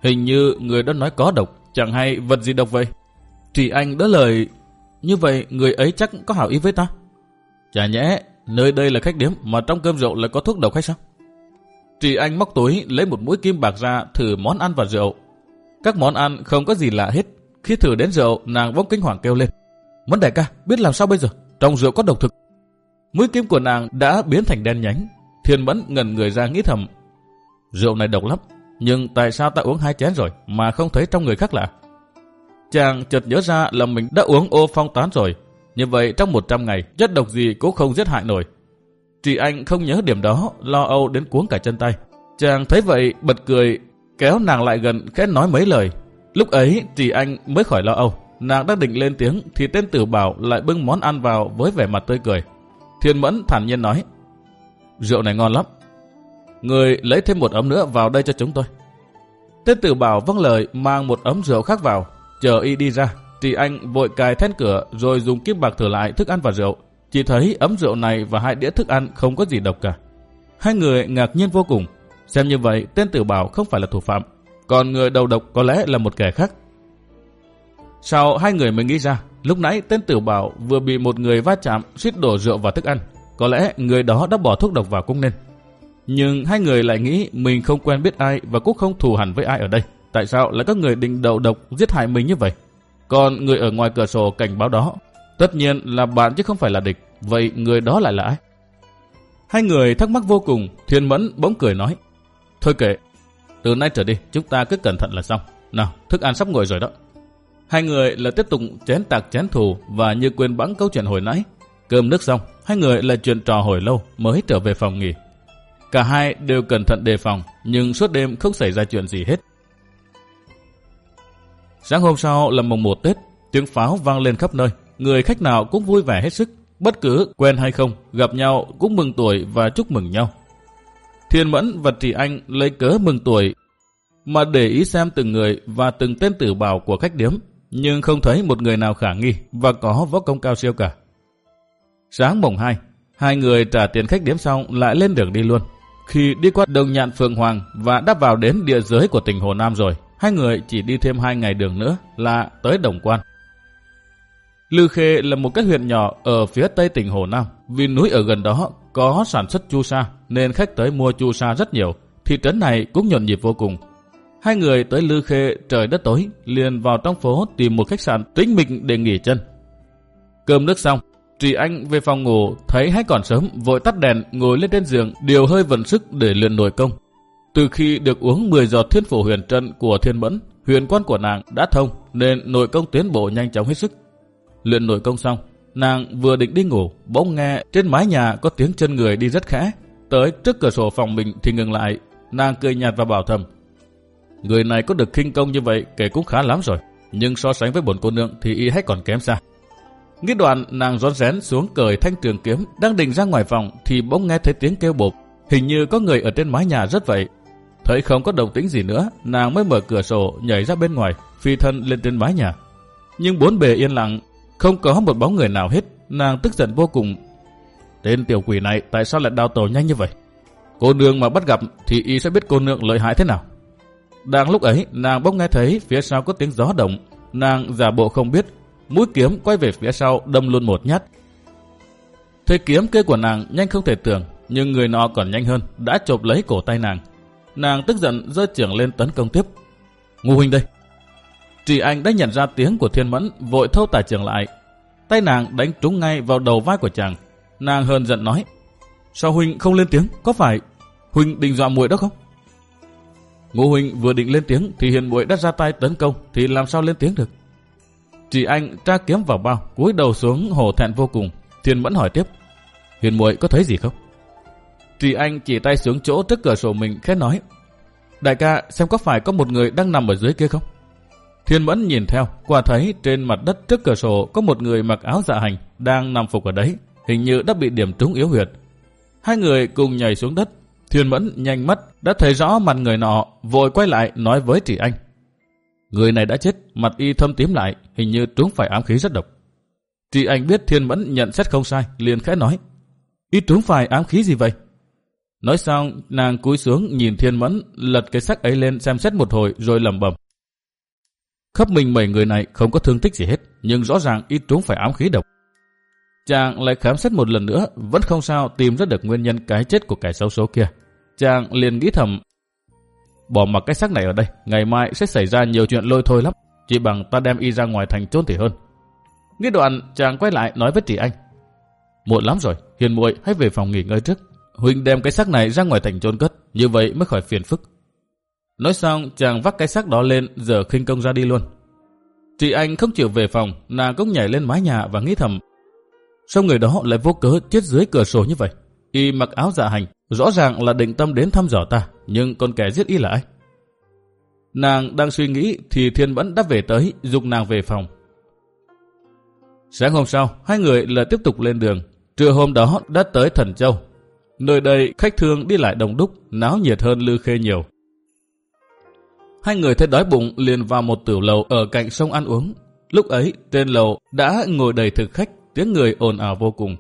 Hình như người đó nói có độc, Chẳng hay vật gì độc vậy? Thì anh đỡ lời, như vậy người ấy chắc có hảo ý với ta. Chả nhẽ, nơi đây là khách điếm mà trong cơm rượu lại có thuốc độc hay sao? Chị anh móc túi lấy một mũi kim bạc ra thử món ăn và rượu. Các món ăn không có gì lạ hết. Khi thử đến rượu, nàng bỗng kinh hoàng kêu lên. Mẫn đại ca, biết làm sao bây giờ? Trong rượu có độc thực. Mũi kim của nàng đã biến thành đen nhánh. Thiên mẫn ngẩn người ra nghĩ thầm. Rượu này độc lắm, nhưng tại sao ta uống hai chén rồi mà không thấy trong người khác lạ? Chàng chợt nhớ ra là mình đã uống ô phong tán rồi. Như vậy trong 100 ngày, chất độc gì cũng không giết hại nổi. Chị anh không nhớ điểm đó, lo âu đến cuống cả chân tay. Chàng thấy vậy, bật cười, kéo nàng lại gần khẽ nói mấy lời. Lúc ấy, chị anh mới khỏi lo âu. Nàng đã định lên tiếng thì tên tử bảo lại bưng món ăn vào với vẻ mặt tươi cười. Thiên Mẫn thản nhiên nói, rượu này ngon lắm. Người lấy thêm một ấm nữa vào đây cho chúng tôi. Tên tử bảo vâng lời mang một ấm rượu khác vào, chờ y đi ra. Thì anh vội cài then cửa rồi dùng kim bạc thử lại thức ăn và rượu. Chỉ thấy ấm rượu này và hai đĩa thức ăn không có gì độc cả. Hai người ngạc nhiên vô cùng. Xem như vậy tên tử bảo không phải là thủ phạm. Còn người đầu độc có lẽ là một kẻ khác. Sau hai người mới nghĩ ra, lúc nãy tên tử bảo vừa bị một người va chạm suýt đổ rượu vào thức ăn. Có lẽ người đó đã bỏ thuốc độc vào cũng nên. Nhưng hai người lại nghĩ mình không quen biết ai và cũng không thù hẳn với ai ở đây. Tại sao lại có người định đầu độc giết hại mình như vậy? Còn người ở ngoài cửa sổ cảnh báo đó, tất nhiên là bạn chứ không phải là địch. Vậy người đó lại là ai? Hai người thắc mắc vô cùng, Thiên Mẫn bỗng cười nói. Thôi kệ, từ nay trở đi chúng ta cứ cẩn thận là xong. Nào, thức ăn sắp nguội rồi đó. Hai người là tiếp tục chén tạc chén thù và như quên bẵng câu chuyện hồi nãy. Cơm nước xong, hai người là chuyện trò hồi lâu mới trở về phòng nghỉ. Cả hai đều cẩn thận đề phòng, nhưng suốt đêm không xảy ra chuyện gì hết. Sáng hôm sau là mùng 1 Tết, tiếng pháo vang lên khắp nơi. Người khách nào cũng vui vẻ hết sức, bất cứ quen hay không, gặp nhau cũng mừng tuổi và chúc mừng nhau. Thiên Mẫn và Trì Anh lấy cớ mừng tuổi mà để ý xem từng người và từng tên tử bảo của khách điếm, nhưng không thấy một người nào khả nghi và có võ công cao siêu cả. Sáng mùng 2, hai người trả tiền khách điếm xong lại lên đường đi luôn. Khi đi qua đồng nhạn Phượng Hoàng và đáp vào đến địa giới của tỉnh Hồ Nam rồi, hai người chỉ đi thêm hai ngày đường nữa là tới Đồng Quan. Lư Khê là một cái huyện nhỏ ở phía tây tỉnh Hồ Nam. Vì núi ở gần đó có sản xuất chu sa nên khách tới mua chu sa rất nhiều. Thị trấn này cũng nhộn nhịp vô cùng. Hai người tới Lư Khê trời đất tối liền vào trong phố tìm một khách sạn tĩnh mịch để nghỉ chân. Cơm nước xong, Trì Anh về phòng ngủ thấy hay còn sớm vội tắt đèn ngồi lên trên giường điều hơi vận sức để luyện nội công. Từ khi được uống 10 giọt thiên phổ huyền trận của thiên mẫn, huyền quan của nàng đã thông nên nội công tiến bộ nhanh chóng hết sức. Luyện nội công xong, nàng vừa định đi ngủ, bỗng nghe trên mái nhà có tiếng chân người đi rất khẽ. Tới trước cửa sổ phòng mình thì ngừng lại, nàng cười nhạt và bảo thầm. Người này có được kinh công như vậy kể cũng khá lắm rồi, nhưng so sánh với bổn cô nương thì y hết còn kém xa. Nghĩ đoạn nàng rón rén xuống cởi thanh trường kiếm đang định ra ngoài phòng thì bỗng nghe thấy tiếng kêu bộp. Hình như có người ở trên mái nhà rất vậy. Thấy không có động tĩnh gì nữa, nàng mới mở cửa sổ nhảy ra bên ngoài, phi thân lên trên mái nhà. Nhưng bốn bề yên lặng, không có một bóng người nào hết, nàng tức giận vô cùng. Tên tiểu quỷ này tại sao lại đào tổ nhanh như vậy? Cô nương mà bắt gặp thì y sẽ biết cô nương lợi hại thế nào. Đang lúc ấy, nàng bỗng nghe thấy phía sau có tiếng gió động. Nàng giả bộ không biết, mũi kiếm quay về phía sau đâm luôn một nhát. Thế kiếm kê của nàng nhanh không thể tưởng, nhưng người nọ còn nhanh hơn, đã chộp lấy cổ tay nàng. Nàng tức giận giơ trưởng lên tấn công tiếp. Ngu huynh đây. Trì Anh đã nhận ra tiếng của Thiên Mẫn, vội thâu tài trưởng lại. Tay nàng đánh trúng ngay vào đầu vai của chàng. Nàng hờn giận nói, sao huynh không lên tiếng, có phải huynh định dọa muội đó không? Ngô huynh vừa định lên tiếng thì hiền muội đã ra tay tấn công thì làm sao lên tiếng được? Chị anh tra kiếm vào bao, cúi đầu xuống hổ thẹn vô cùng. Thiên Mẫn hỏi tiếp, hiền muội có thấy gì không? Chị anh chỉ tay xuống chỗ trước cửa sổ mình khẽ nói, đại ca xem có phải có một người đang nằm ở dưới kia không? Thiên Mẫn nhìn theo, quả thấy trên mặt đất trước cửa sổ có một người mặc áo dạ hành đang nằm phục ở đấy, hình như đã bị điểm trúng yếu huyệt. Hai người cùng nhảy xuống đất, Thiên Mẫn nhanh mắt đã thấy rõ mặt người nọ, vội quay lại nói với Trì Anh. Người này đã chết, mặt y thâm tím lại, hình như trúng phải ám khí rất độc. Trì Anh biết Thiên Mẫn nhận xét không sai, liền khẽ nói. Y trúng phải ám khí gì vậy? Nói xong, nàng cúi xuống nhìn Thiên Mẫn, lật cái sắc ấy lên xem xét một hồi rồi lẩm bẩm. Khắp mình mấy người này không có thương tích gì hết, nhưng rõ ràng y trúng phải ám khí độc. Chàng lại khám xét một lần nữa, vẫn không sao tìm ra được nguyên nhân cái chết của kẻ xấu số kia. Chàng liền nghĩ thầm, bỏ mặc cái xác này ở đây, ngày mai sẽ xảy ra nhiều chuyện lôi thôi lắm, chỉ bằng ta đem y ra ngoài thành trốn thì hơn. Nghĩ đoạn, chàng quay lại nói với chị anh, muộn lắm rồi, hiền muội hãy về phòng nghỉ ngơi trước. Huynh đem cái xác này ra ngoài thành trôn cất, như vậy mới khỏi phiền phức. Nói xong, chàng vác cái xác đó lên, giờ khinh công ra đi luôn. Chị anh không chịu về phòng, nàng cũng nhảy lên mái nhà và nghĩ thầm. Sao người đó lại vô cớ chết dưới cửa sổ như vậy? Y mặc áo dạ hành, rõ ràng là định tâm đến thăm dò ta, nhưng con kẻ giết y là ai? Nàng đang suy nghĩ thì Thiên Mẫn đã về tới, dục nàng về phòng. Sáng hôm sau, hai người lại tiếp tục lên đường. Trưa hôm đó đã tới Thần Châu. Nơi đây khách thương đi lại đông đúc, náo nhiệt hơn Lư Khê nhiều. Hai người thấy đói bụng liền vào một tiểu lầu ở cạnh sông ăn uống. Lúc ấy, trên lầu đã ngồi đầy thực khách, tiếng người ồn ào vô cùng.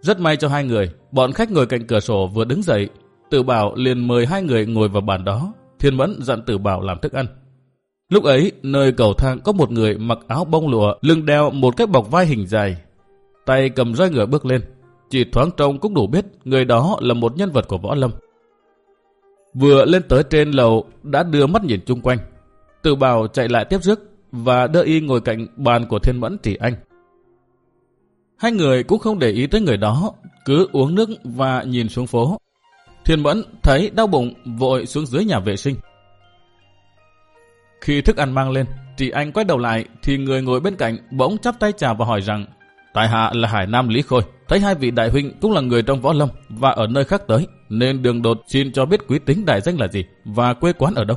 Rất may cho hai người, bọn khách ngồi cạnh cửa sổ vừa đứng dậy. Tử Bảo liền mời hai người ngồi vào bàn đó. Thiên Mẫn dặn Tử Bảo làm thức ăn. Lúc ấy, nơi cầu thang có một người mặc áo bông lụa, lưng đeo một cái bọc vai hình dài. Tay cầm roi ngựa bước lên. Chỉ thoáng trông cũng đủ biết người đó là một nhân vật của võ lâm. Vừa lên tới trên lầu đã đưa mắt nhìn chung quanh. Tử Bảo chạy lại tiếp rước và đỡ y ngồi cạnh bàn của Thiên Mẫn Chỉ Anh. Hai người cũng không để ý tới người đó, cứ uống nước và nhìn xuống phố. Thiên Mẫn thấy đau bụng vội xuống dưới nhà vệ sinh. Khi thức ăn mang lên, chị anh quay đầu lại thì người ngồi bên cạnh bỗng chắp tay chào và hỏi rằng Tại hạ là Hải Nam Lý Khôi, thấy hai vị đại huynh cũng là người trong võ lâm và ở nơi khác tới, nên đường đột xin cho biết quý tính đại danh là gì và quê quán ở đâu.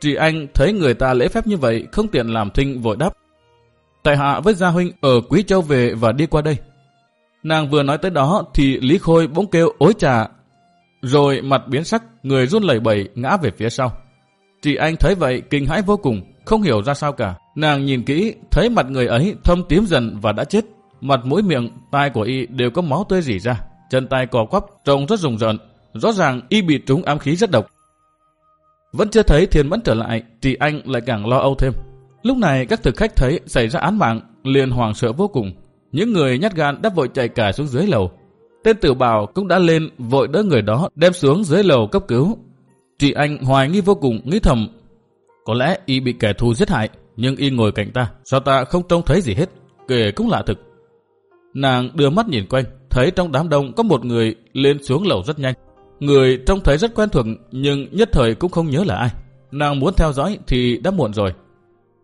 Chị anh thấy người ta lễ phép như vậy không tiện làm thinh vội đáp. Tại hạ với Gia Huynh ở Quý Châu về và đi qua đây. Nàng vừa nói tới đó thì Lý Khôi bỗng kêu ối trà. Rồi mặt biến sắc, người run lẩy bẩy ngã về phía sau. Chị anh thấy vậy kinh hãi vô cùng, không hiểu ra sao cả. Nàng nhìn kỹ, thấy mặt người ấy thâm tím dần và đã chết. Mặt mũi miệng, tai của y đều có máu tươi rỉ ra. Chân tay cò quắp, trông rất rùng rợn. Rõ ràng y bị trúng ám khí rất độc. Vẫn chưa thấy thiên mẫn trở lại, chị anh lại càng lo âu thêm. Lúc này các thực khách thấy xảy ra án mạng, liền hoàng sợ vô cùng. Những người nhát gan đã vội chạy cả xuống dưới lầu. Tên tử bào cũng đã lên vội đỡ người đó đem xuống dưới lầu cấp cứu. Chị anh hoài nghi vô cùng, nghĩ thầm. Có lẽ y bị kẻ thù giết hại, nhưng y ngồi cạnh ta, sao ta không trông thấy gì hết, kể cũng lạ thực. Nàng đưa mắt nhìn quanh, thấy trong đám đông có một người lên xuống lầu rất nhanh. Người trông thấy rất quen thuộc nhưng nhất thời cũng không nhớ là ai. Nàng muốn theo dõi thì đã muộn rồi.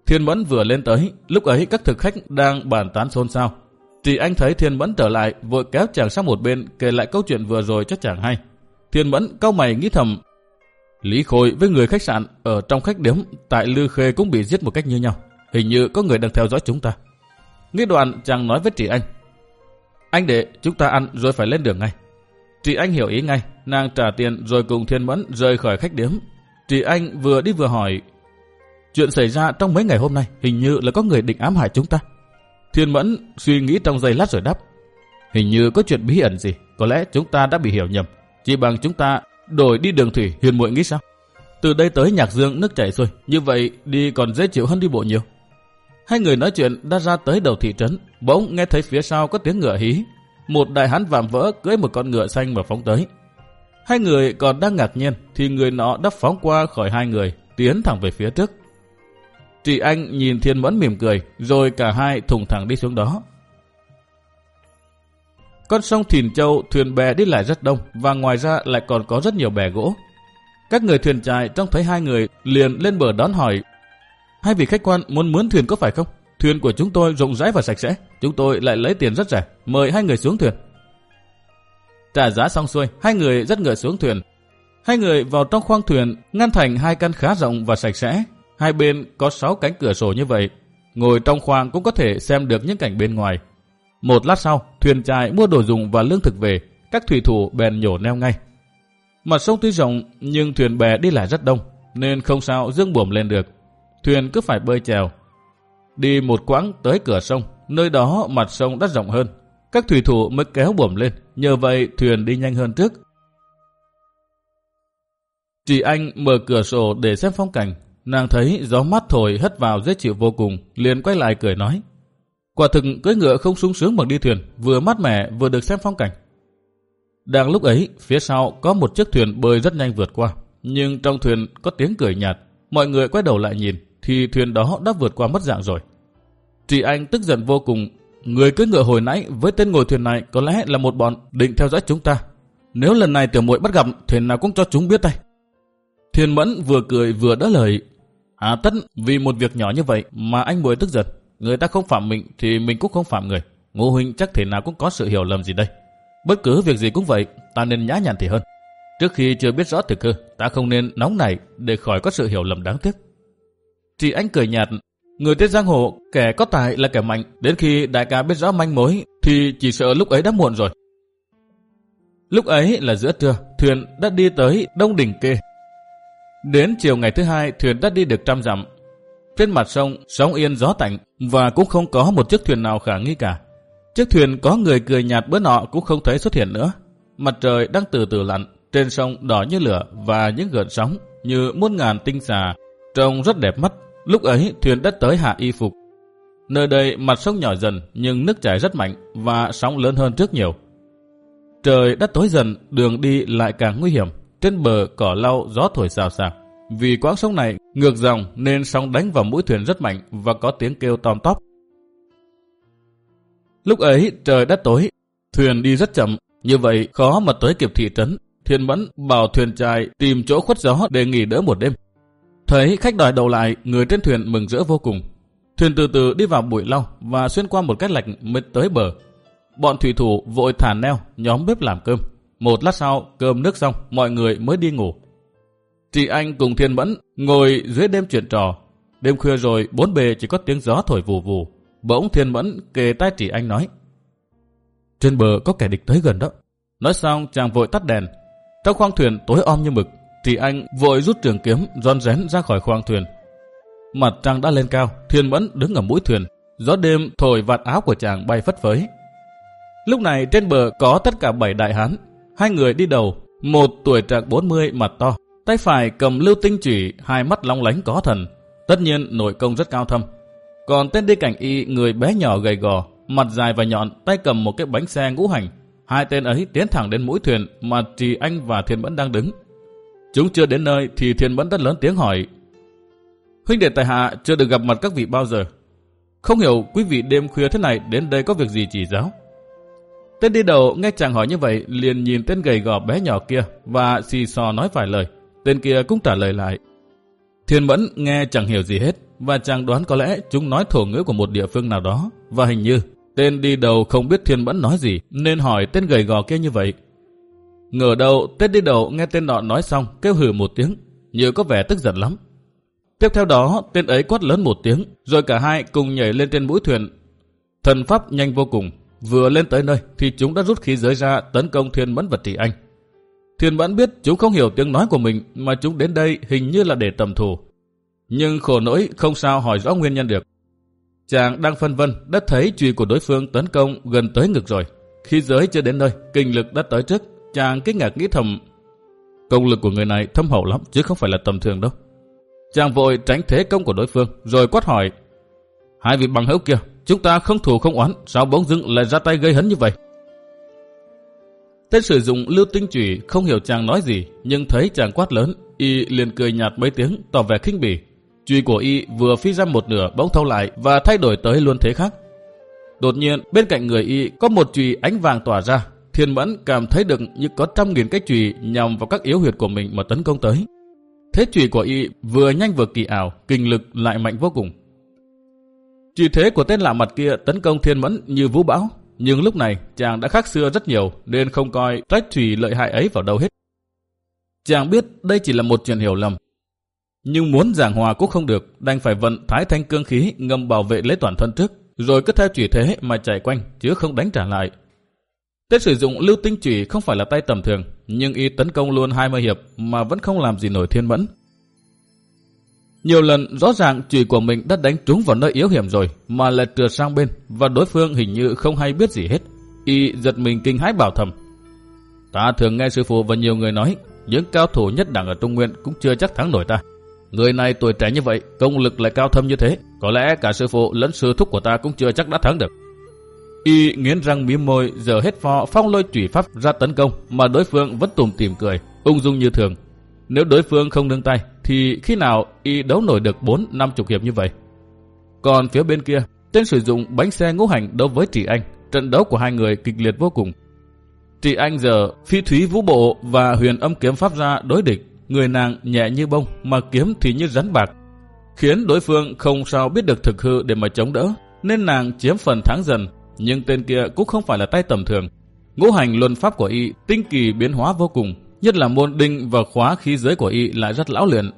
Thiên Mẫn vừa lên tới, lúc ấy các thực khách đang bàn tán xôn xao. Thì anh thấy Thiên Mẫn trở lại, vội kéo chàng sang một bên kể lại câu chuyện vừa rồi cho chàng hay. Thiên Mẫn cau mày nghĩ thầm, Lý Khôi với người khách sạn ở trong khách điếm tại Lư Khê cũng bị giết một cách như nhau. Hình như có người đang theo dõi chúng ta. Nghĩ đoạn chàng nói với chị anh. Anh để chúng ta ăn rồi phải lên đường ngay. Chị anh hiểu ý ngay, nàng trả tiền rồi cùng Thiên Mẫn rời khỏi khách điếm. Chị anh vừa đi vừa hỏi Chuyện xảy ra trong mấy ngày hôm nay hình như là có người định ám hại chúng ta. Thiên Mẫn suy nghĩ trong giây lát rồi đáp. Hình như có chuyện bí ẩn gì, có lẽ chúng ta đã bị hiểu nhầm. Chỉ bằng chúng ta đổi đi đường thủy, Hiền muội nghĩ sao? Từ đây tới Nhạc Dương nước chảy xuôi, như vậy đi còn dễ chịu hơn đi bộ nhiều. Hai người nói chuyện đã ra tới đầu thị trấn, bỗng nghe thấy phía sau có tiếng ngựa hí. Một đại hán vạm vỡ cưỡi một con ngựa xanh mà phóng tới. Hai người còn đang ngạc nhiên thì người nọ đã phóng qua khỏi hai người, tiến thẳng về phía trước. Chị Anh nhìn Thiên Mẫn mỉm cười, rồi cả hai thùng thẳng đi xuống đó. Con sông Thìn Châu thuyền bè đi lại rất đông và ngoài ra lại còn có rất nhiều bè gỗ. Các người thuyền trại trông thấy hai người liền lên bờ đón hỏi Hai vị khách quan muốn mướn thuyền có phải không? Thuyền của chúng tôi rộng rãi và sạch sẽ. Chúng tôi lại lấy tiền rất rẻ. Mời hai người xuống thuyền. Trả giá xong xuôi, hai người rất ngựa xuống thuyền. Hai người vào trong khoang thuyền, ngăn thành hai căn khá rộng và sạch sẽ. Hai bên có sáu cánh cửa sổ như vậy. Ngồi trong khoang cũng có thể xem được những cảnh bên ngoài. Một lát sau, thuyền trại mua đồ dùng và lương thực về, các thủy thủ bèn nhổ neo ngay. Mặt sông tuy rộng nhưng thuyền bè đi lại rất đông, nên không sao dương buồm lên được. Thuyền cứ phải bơi chèo. Đi một quãng tới cửa sông, nơi đó mặt sông đã rộng hơn. Các thủy thủ mới kéo buồm lên, nhờ vậy thuyền đi nhanh hơn trước. Chị Anh mở cửa sổ để xem phong cảnh, nàng thấy gió mát thổi hất vào dễ chịu vô cùng, liền quay lại cười nói. Quả thực cưỡi ngựa không sung sướng bằng đi thuyền, vừa mát mẻ vừa được xem phong cảnh. Đang lúc ấy, phía sau có một chiếc thuyền bơi rất nhanh vượt qua, nhưng trong thuyền có tiếng cười nhạt. Mọi người quay đầu lại nhìn, thì thuyền đó đã vượt qua mất dạng rồi. Chị Anh tức giận vô cùng, người cưỡi ngựa hồi nãy với tên ngồi thuyền này có lẽ là một bọn định theo dõi chúng ta. Nếu lần này tiểu muội bắt gặp, thuyền nào cũng cho chúng biết tay. Thiên Mẫn vừa cười vừa đỡ lời. À tất vì một việc nhỏ như vậy mà anh muội tức giận. Người ta không phạm mình thì mình cũng không phạm người. Ngô huynh chắc thể nào cũng có sự hiểu lầm gì đây. Bất cứ việc gì cũng vậy, ta nên nhã nhặn thì hơn. Trước khi chưa biết rõ thực hư, ta không nên nóng nảy để khỏi có sự hiểu lầm đáng tiếc. Chị anh cười nhạt, người trên giang hồ, kẻ có tài là kẻ mạnh, đến khi đại ca biết rõ manh mối thì chỉ sợ lúc ấy đã muộn rồi. Lúc ấy là giữa trưa, thuyền đã đi tới Đông Đỉnh Kê. Đến chiều ngày thứ hai, thuyền đã đi được trăm dặm. Trên mặt sông, sóng yên gió tạnh và cũng không có một chiếc thuyền nào khả nghi cả. Chiếc thuyền có người cười nhạt bữa nọ cũng không thấy xuất hiện nữa. Mặt trời đang từ từ lặn, trên sông đỏ như lửa và những gợn sóng như muôn ngàn tinh xà, trông rất đẹp mắt. Lúc ấy thuyền đã tới hạ y phục. Nơi đây mặt sông nhỏ dần nhưng nước chảy rất mạnh và sóng lớn hơn trước nhiều. Trời đã tối dần, đường đi lại càng nguy hiểm. Trên bờ cỏ lau gió thổi xào xạc. Vì quãng sông này ngược dòng nên sóng đánh vào mũi thuyền rất mạnh và có tiếng kêu tom tóp. Lúc ấy trời đã tối, thuyền đi rất chậm, như vậy khó mà tới kịp thị trấn. thuyền Mẫn bảo thuyền trai tìm chỗ khuất gió để nghỉ đỡ một đêm. Thấy khách đòi đầu lại, người trên thuyền mừng rỡ vô cùng. Thuyền từ từ đi vào bụi lau và xuyên qua một cái lạch mới tới bờ. Bọn thủy thủ vội thả neo, nhóm bếp làm cơm. Một lát sau, cơm nước xong, mọi người mới đi ngủ. Chị Anh cùng Thiên Mẫn ngồi dưới đêm chuyện trò. Đêm khuya rồi, bốn bề chỉ có tiếng gió thổi vù vù. Bỗng Thiên Mẫn kề tai chị Anh nói. Trên bờ có kẻ địch tới gần đó. Nói xong chàng vội tắt đèn. Trong khoang thuyền tối om như mực, thì anh vội rút trường kiếm ron rén ra khỏi khoang thuyền. Mặt trăng đã lên cao, Thiên Mẫn đứng ở mũi thuyền. Gió đêm thổi vạt áo của chàng bay phất phới. Lúc này trên bờ có tất cả bảy đại hán. Hai người đi đầu, một tuổi trạc 40 mặt to, tay phải cầm lưu tinh chỉ, hai mắt long lánh có thần. Tất nhiên nội công rất cao thâm. Còn tên đi cảnh y người bé nhỏ gầy gò, mặt dài và nhọn, tay cầm một cái bánh xe ngũ hành. Hai tên ấy tiến thẳng đến mũi thuyền mà Trì Anh và Thiên Mẫn đang đứng. Chúng chưa đến nơi thì Thiên Mẫn rất lớn tiếng hỏi. Huynh đệ tại hạ chưa được gặp mặt các vị bao giờ. Không hiểu quý vị đêm khuya thế này đến đây có việc gì chỉ giáo. Tên đi đầu nghe chàng hỏi như vậy liền nhìn tên gầy gò bé nhỏ kia và xì xò nói vài lời. Tên kia cũng trả lời lại. Thiên Mẫn nghe chẳng hiểu gì hết và chàng đoán có lẽ chúng nói thổ ngữ của một địa phương nào đó và hình như tên đi đầu không biết Thiên Mẫn nói gì nên hỏi tên gầy gò kia như vậy. Ngờ đâu tên đi đầu nghe tên nọ nói xong kêu hừ một tiếng, như có vẻ tức giận lắm. Tiếp theo đó, tên ấy quát lớn một tiếng, rồi cả hai cùng nhảy lên trên mũi thuyền. Thần pháp nhanh vô cùng Vừa lên tới nơi thì chúng đã rút khí giới ra tấn công Thiên Mẫn và Trì Anh. Thiên Mẫn biết chúng không hiểu tiếng nói của mình mà chúng đến đây hình như là để tầm thù. Nhưng khổ nỗi không sao hỏi rõ nguyên nhân được. Chàng đang phân vân đã thấy chùy của đối phương tấn công gần tới ngực rồi. Khi giới chưa đến nơi, kinh lực đã tới trước. Chàng kinh ngạc nghĩ thầm công lực của người này thâm hậu lắm chứ không phải là tầm thường đâu. Chàng vội tránh thế công của đối phương rồi quát hỏi Hai vị bằng hữu kia Chúng ta không thù không oán, sao bỗng dưng lại ra tay gây hấn như vậy? Tên sử dụng lưu tinh chủy không hiểu chàng nói gì, nhưng thấy chàng quát lớn, y liền cười nhạt mấy tiếng, tỏ vẻ khinh bỉ. Chùy của y vừa phi ra một nửa bỗng thâu lại và thay đổi tới luôn thế khác. Đột nhiên, bên cạnh người y có một chùy ánh vàng tỏa ra. Thiên mẫn cảm thấy được như có trăm nghìn cái chùy nhằm vào các yếu huyệt của mình mà tấn công tới. Thế chùy của y vừa nhanh vừa kỳ ảo, kinh lực lại mạnh vô cùng. Chỉ thế của tên lạ mặt kia tấn công thiên mẫn như vũ bão. Nhưng lúc này chàng đã khác xưa rất nhiều nên không coi trách thủy lợi hại ấy vào đâu hết. Chàng biết đây chỉ là một chuyện hiểu lầm. Nhưng muốn giảng hòa cũng không được, đành phải vận thái thanh cương khí ngâm bảo vệ lấy toàn thân trước, rồi cứ theo chỉ thế mà chạy quanh chứ không đánh trả lại. tết sử dụng lưu tinh chủy không phải là tay tầm thường, nhưng y tấn công luôn 20 hiệp mà vẫn không làm gì nổi thiên mẫn. Nhiều lần rõ ràng chùy của mình đã đánh trúng vào nơi yếu hiểm rồi mà lại trượt sang bên và đối phương hình như không hay biết gì hết. Y giật mình kinh hãi bảo thầm. Ta thường nghe sư phụ và nhiều người nói những cao thủ nhất đẳng ở Trung Nguyên cũng chưa chắc thắng nổi ta. Người này tuổi trẻ như vậy, công lực lại cao thâm như thế. Có lẽ cả sư phụ lẫn sư thúc của ta cũng chưa chắc đã thắng được. Y nghiến răng mím môi, giờ hết phò phong lôi chủy pháp ra tấn công mà đối phương vẫn tùm tìm cười, ung dung như thường. Nếu đối phương không nâng tay, thì khi nào y đấu nổi được 4 năm chục hiệp như vậy? Còn phía bên kia, tên sử dụng bánh xe ngũ hành đấu với Trị Anh, trận đấu của hai người kịch liệt vô cùng. Trị Anh giờ phi thúy vũ bộ và huyền âm kiếm pháp ra đối địch, người nàng nhẹ như bông mà kiếm thì như rắn bạc. khiến đối phương không sao biết được thực hư để mà chống đỡ, nên nàng chiếm phần thắng dần, nhưng tên kia cũng không phải là tay tầm thường. Ngũ hành luân pháp của y tinh kỳ biến hóa vô cùng, nhất là môn đinh và khóa khí giới của y lại rất lão luyện.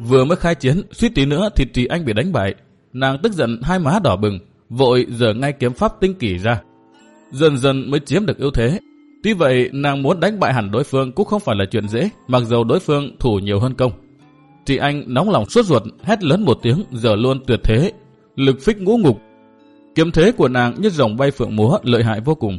Vừa mới khai chiến, suýt tí nữa thì Trì Anh bị đánh bại. Nàng tức giận hai má đỏ bừng, vội giở ngay kiếm pháp tinh kỳ ra. Dần dần mới chiếm được ưu thế. Tuy vậy, nàng muốn đánh bại hẳn đối phương cũng không phải là chuyện dễ, mặc dầu đối phương thủ nhiều hơn công. Trì Anh nóng lòng suốt ruột, hét lớn một tiếng, giờ luôn tuyệt thế, lực phích ngũ ngục. Kiếm thế của nàng như rồng bay phượng múa, lợi hại vô cùng.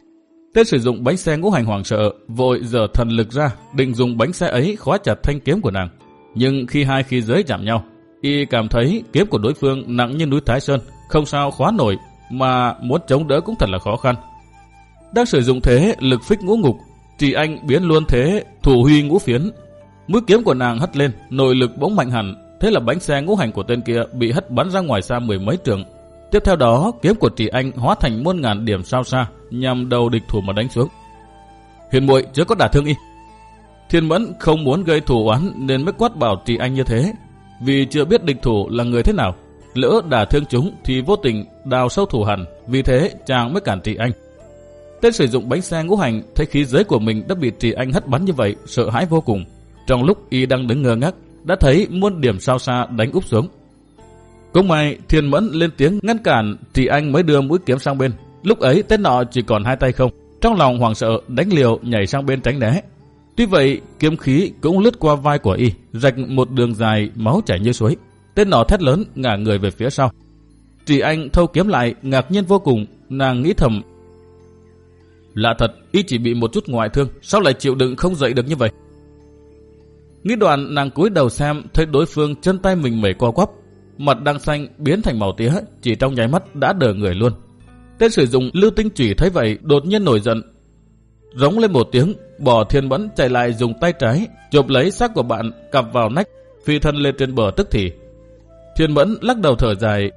Tên sử dụng bánh xe ngũ hành hoàng sợ, vội dở thần lực ra, định dùng bánh xe ấy khóa chặt thanh kiếm của nàng. Nhưng khi hai khí giới chạm nhau, y cảm thấy kiếm của đối phương nặng như núi Thái Sơn, không sao khóa nổi, mà muốn chống đỡ cũng thật là khó khăn. Đang sử dụng thế lực phích ngũ ngục, thì anh biến luôn thế thủ huy ngũ phiến. Mũi kiếm của nàng hất lên, nội lực bỗng mạnh hẳn, thế là bánh xe ngũ hành của tên kia bị hất bắn ra ngoài xa mười mấy trường. Tiếp theo đó, kiếm của Trì Anh hóa thành muôn ngàn điểm sao xa, nhằm đầu địch thủ mà đánh xuống. Huyền muội chưa có đả thương y. Thiên Mẫn không muốn gây thủ oán nên mới quát bảo Trì Anh như thế, vì chưa biết địch thủ là người thế nào. Lỡ đả thương chúng thì vô tình đào sâu thủ hẳn, vì thế chàng mới cản Trì Anh. Tên sử dụng bánh xe ngũ hành thấy khí giới của mình đã bị Trì Anh hất bắn như vậy, sợ hãi vô cùng. Trong lúc y đang đứng ngơ ngác, đã thấy muôn điểm sao xa đánh úp xuống. Cũng may Thiên Mẫn lên tiếng ngăn cản thì Anh mới đưa mũi kiếm sang bên. Lúc ấy tên nọ chỉ còn hai tay không. Trong lòng hoàng sợ đánh liều nhảy sang bên tránh né. Tuy vậy kiếm khí cũng lướt qua vai của y, rạch một đường dài máu chảy như suối. Tên nọ thét lớn ngả người về phía sau. Trì Anh thâu kiếm lại ngạc nhiên vô cùng, nàng nghĩ thầm Lạ thật, y chỉ bị một chút ngoại thương, sao lại chịu đựng không dậy được như vậy? Nghĩ đoạn nàng cúi đầu xem thấy đối phương chân tay mình mẩy co quắp, mặt đang xanh biến thành màu tía, chỉ trong nháy mắt đã đờ người luôn. Tên sử dụng lưu tinh chủy thấy vậy đột nhiên nổi giận, rống lên một tiếng, bỏ thiên bẫn chạy lại dùng tay trái, chụp lấy xác của bạn cặp vào nách, phi thân lên trên bờ tức thì. Thiên bẫn lắc đầu thở dài,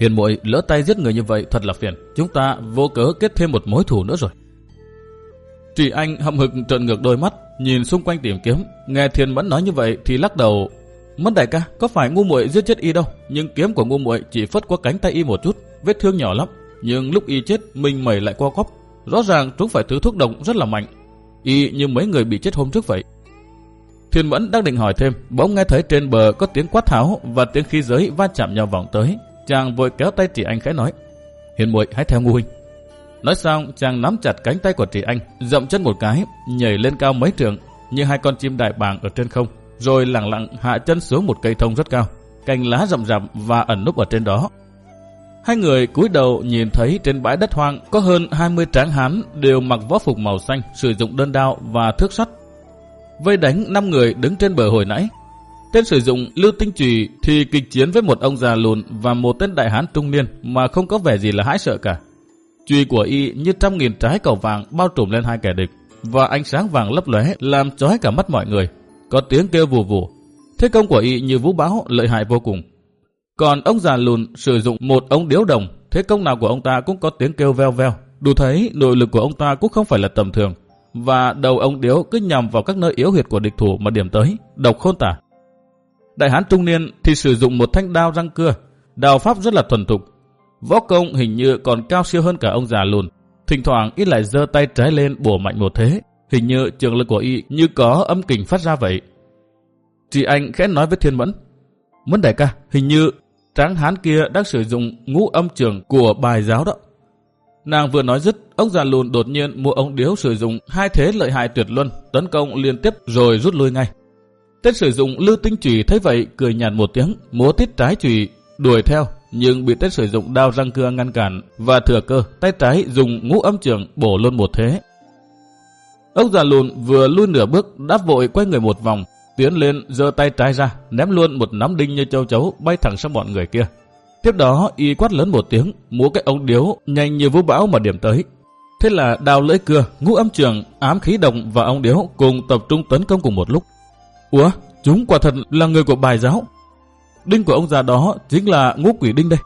Hiền muội lỡ tay giết người như vậy thật là phiền. Chúng ta vô cớ kết thêm một mối thù nữa rồi. Chị anh hậm hực trợn ngược đôi mắt, nhìn xung quanh tìm kiếm. Nghe Thiên Mẫn nói như vậy thì lắc đầu. Mất đại ca, có phải ngu muội giết chết y đâu. Nhưng kiếm của ngu muội chỉ phất qua cánh tay y một chút, vết thương nhỏ lắm. Nhưng lúc y chết, mình mẩy lại qua cóp. Rõ ràng chúng phải thứ thuốc độc rất là mạnh. Y như mấy người bị chết hôm trước vậy. Thiên Mẫn đang định hỏi thêm, bỗng nghe thấy trên bờ có tiếng quát tháo và tiếng khí giới va chạm nhau vòng tới. Chàng vội kéo tay chị Anh khẽ nói, Hiền muội hãy theo ngu huynh. Nói xong, chàng nắm chặt cánh tay của chị Anh, dậm chân một cái, nhảy lên cao mấy trường, như hai con chim đại bàng ở trên không, rồi lặng lặng hạ chân xuống một cây thông rất cao, cành lá rậm rạp và ẩn núp ở trên đó. Hai người cúi đầu nhìn thấy trên bãi đất hoang có hơn 20 tráng hán đều mặc võ phục màu xanh, sử dụng đơn đao và thước sắt. Vây đánh 5 người đứng trên bờ hồi nãy, Tên sử dụng lưu tinh trùy thì kịch chiến với một ông già lùn và một tên đại hán trung niên mà không có vẻ gì là hãi sợ cả. Chùy của y như trăm nghìn trái cầu vàng bao trùm lên hai kẻ địch và ánh sáng vàng lấp lóe làm chói cả mắt mọi người. Có tiếng kêu vù vù. Thế công của y như vũ bão lợi hại vô cùng. Còn ông già lùn sử dụng một ống điếu đồng, thế công nào của ông ta cũng có tiếng kêu veo veo. Đủ thấy nội lực của ông ta cũng không phải là tầm thường. Và đầu ông điếu cứ nhằm vào các nơi yếu huyệt của địch thủ mà điểm tới, độc khôn tả. Đại hán trung niên thì sử dụng một thanh đao răng cưa, đào pháp rất là thuần thục. Võ công hình như còn cao siêu hơn cả ông già lùn. Thỉnh thoảng ít lại giơ tay trái lên bổ mạnh một thế, hình như trường lực của y như có âm kình phát ra vậy. Chị anh khẽ nói với Thiên Mẫn, Mẫn đại ca, hình như tráng hán kia đang sử dụng ngũ âm trường của bài giáo đó. Nàng vừa nói dứt, ông già lùn đột nhiên mua ông điếu sử dụng hai thế lợi hại tuyệt luân, tấn công liên tiếp rồi rút lui ngay. Tên sử dụng lưu tinh chủy thấy vậy cười nhạt một tiếng, múa tít trái chủy đuổi theo, nhưng bị tên sử dụng đao răng cưa ngăn cản và thừa cơ tay trái dùng ngũ âm trường bổ luôn một thế. Ông già lùn vừa lui nửa bước đã vội quay người một vòng, tiến lên giơ tay trái ra, ném luôn một nắm đinh như châu chấu bay thẳng sang bọn người kia. Tiếp đó y quát lớn một tiếng, múa cái ống điếu nhanh như vũ bão mà điểm tới. Thế là đào lưỡi cưa, ngũ âm trường, ám khí đồng và ống điếu cùng tập trung tấn công cùng một lúc. Ủa, chúng quả thật là người của bài giáo. Đinh của ông già đó chính là ngũ quỷ đinh đây.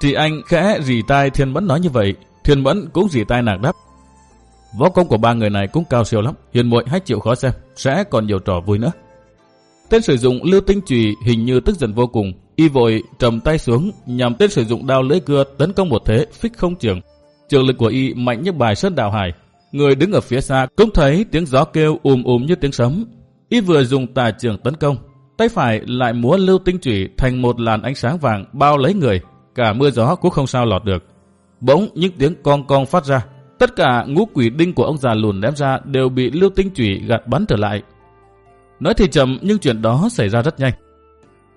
Thì anh khẽ rỉ tai Thiên Mẫn nói như vậy, Thiên Mẫn cũng rỉ tai nàng đáp. Võ công của ba người này cũng cao siêu lắm, hiền muội hãy chịu khó xem, sẽ còn nhiều trò vui nữa. Tên sử dụng lưu tinh trùy hình như tức giận vô cùng, y vội trầm tay xuống nhằm tên sử dụng đao lưỡi cưa tấn công một thế phích không trường. Trường lực của y mạnh như bài sơn đào hải. Người đứng ở phía xa cũng thấy tiếng gió kêu ùm ùm như tiếng sấm. Y vừa dùng tà trường tấn công, tay phải lại múa lưu tinh trùy thành một làn ánh sáng vàng bao lấy người, cả mưa gió cũng không sao lọt được. Bỗng những tiếng con con phát ra, tất cả ngũ quỷ đinh của ông già lùn ném ra đều bị lưu tinh chủy gạt bắn trở lại. Nói thì chậm nhưng chuyện đó xảy ra rất nhanh.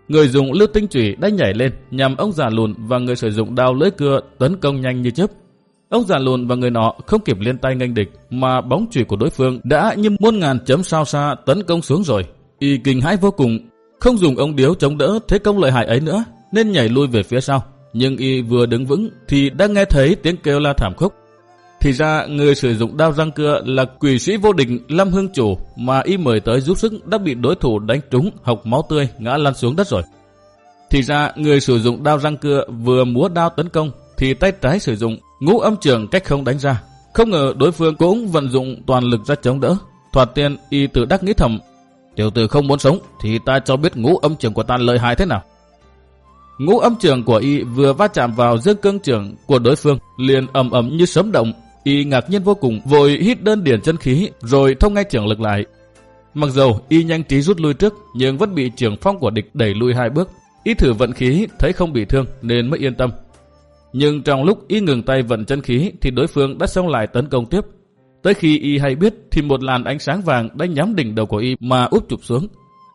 Người dùng lưu tinh chủy đã nhảy lên nhằm ông già lùn và người sử dụng đao lưỡi cưa tấn công nhanh như chớp. Ông già lùn và người nọ không kịp liên tay nghênh địch mà bóng chủy của đối phương đã như muôn ngàn chấm sao xa tấn công xuống rồi. Y kinh hãi vô cùng, không dùng ông điếu chống đỡ thế công lợi hại ấy nữa nên nhảy lui về phía sau. Nhưng y vừa đứng vững thì đã nghe thấy tiếng kêu la thảm khốc. Thì ra người sử dụng đao răng cưa là quỷ sĩ vô địch Lâm Hương Chủ mà y mời tới giúp sức đã bị đối thủ đánh trúng học máu tươi, ngã lăn xuống đất rồi. Thì ra người sử dụng đao răng cưa vừa múa đao tấn công thì tay trái sử dụng ngũ âm trường cách không đánh ra. Không ngờ đối phương cũng vận dụng toàn lực ra chống đỡ. Thoạt tiên y tự đắc nghĩ thầm, Tiểu tử không muốn sống thì ta cho biết ngũ âm trường của ta lợi hại thế nào. Ngũ âm trường của y vừa va chạm vào dương cương trường của đối phương, liền ầm ầm như sấm động. Y ngạc nhiên vô cùng, vội hít đơn điển chân khí, rồi thông ngay trưởng lực lại. Mặc dầu y nhanh trí rút lui trước, nhưng vẫn bị trưởng phong của địch đẩy lui hai bước. Y thử vận khí, thấy không bị thương, nên mới yên tâm. Nhưng trong lúc y ngừng tay vận chân khí, thì đối phương đã xông lại tấn công tiếp. Tới khi y hay biết, thì một làn ánh sáng vàng đã nhắm đỉnh đầu của y mà úp chụp xuống.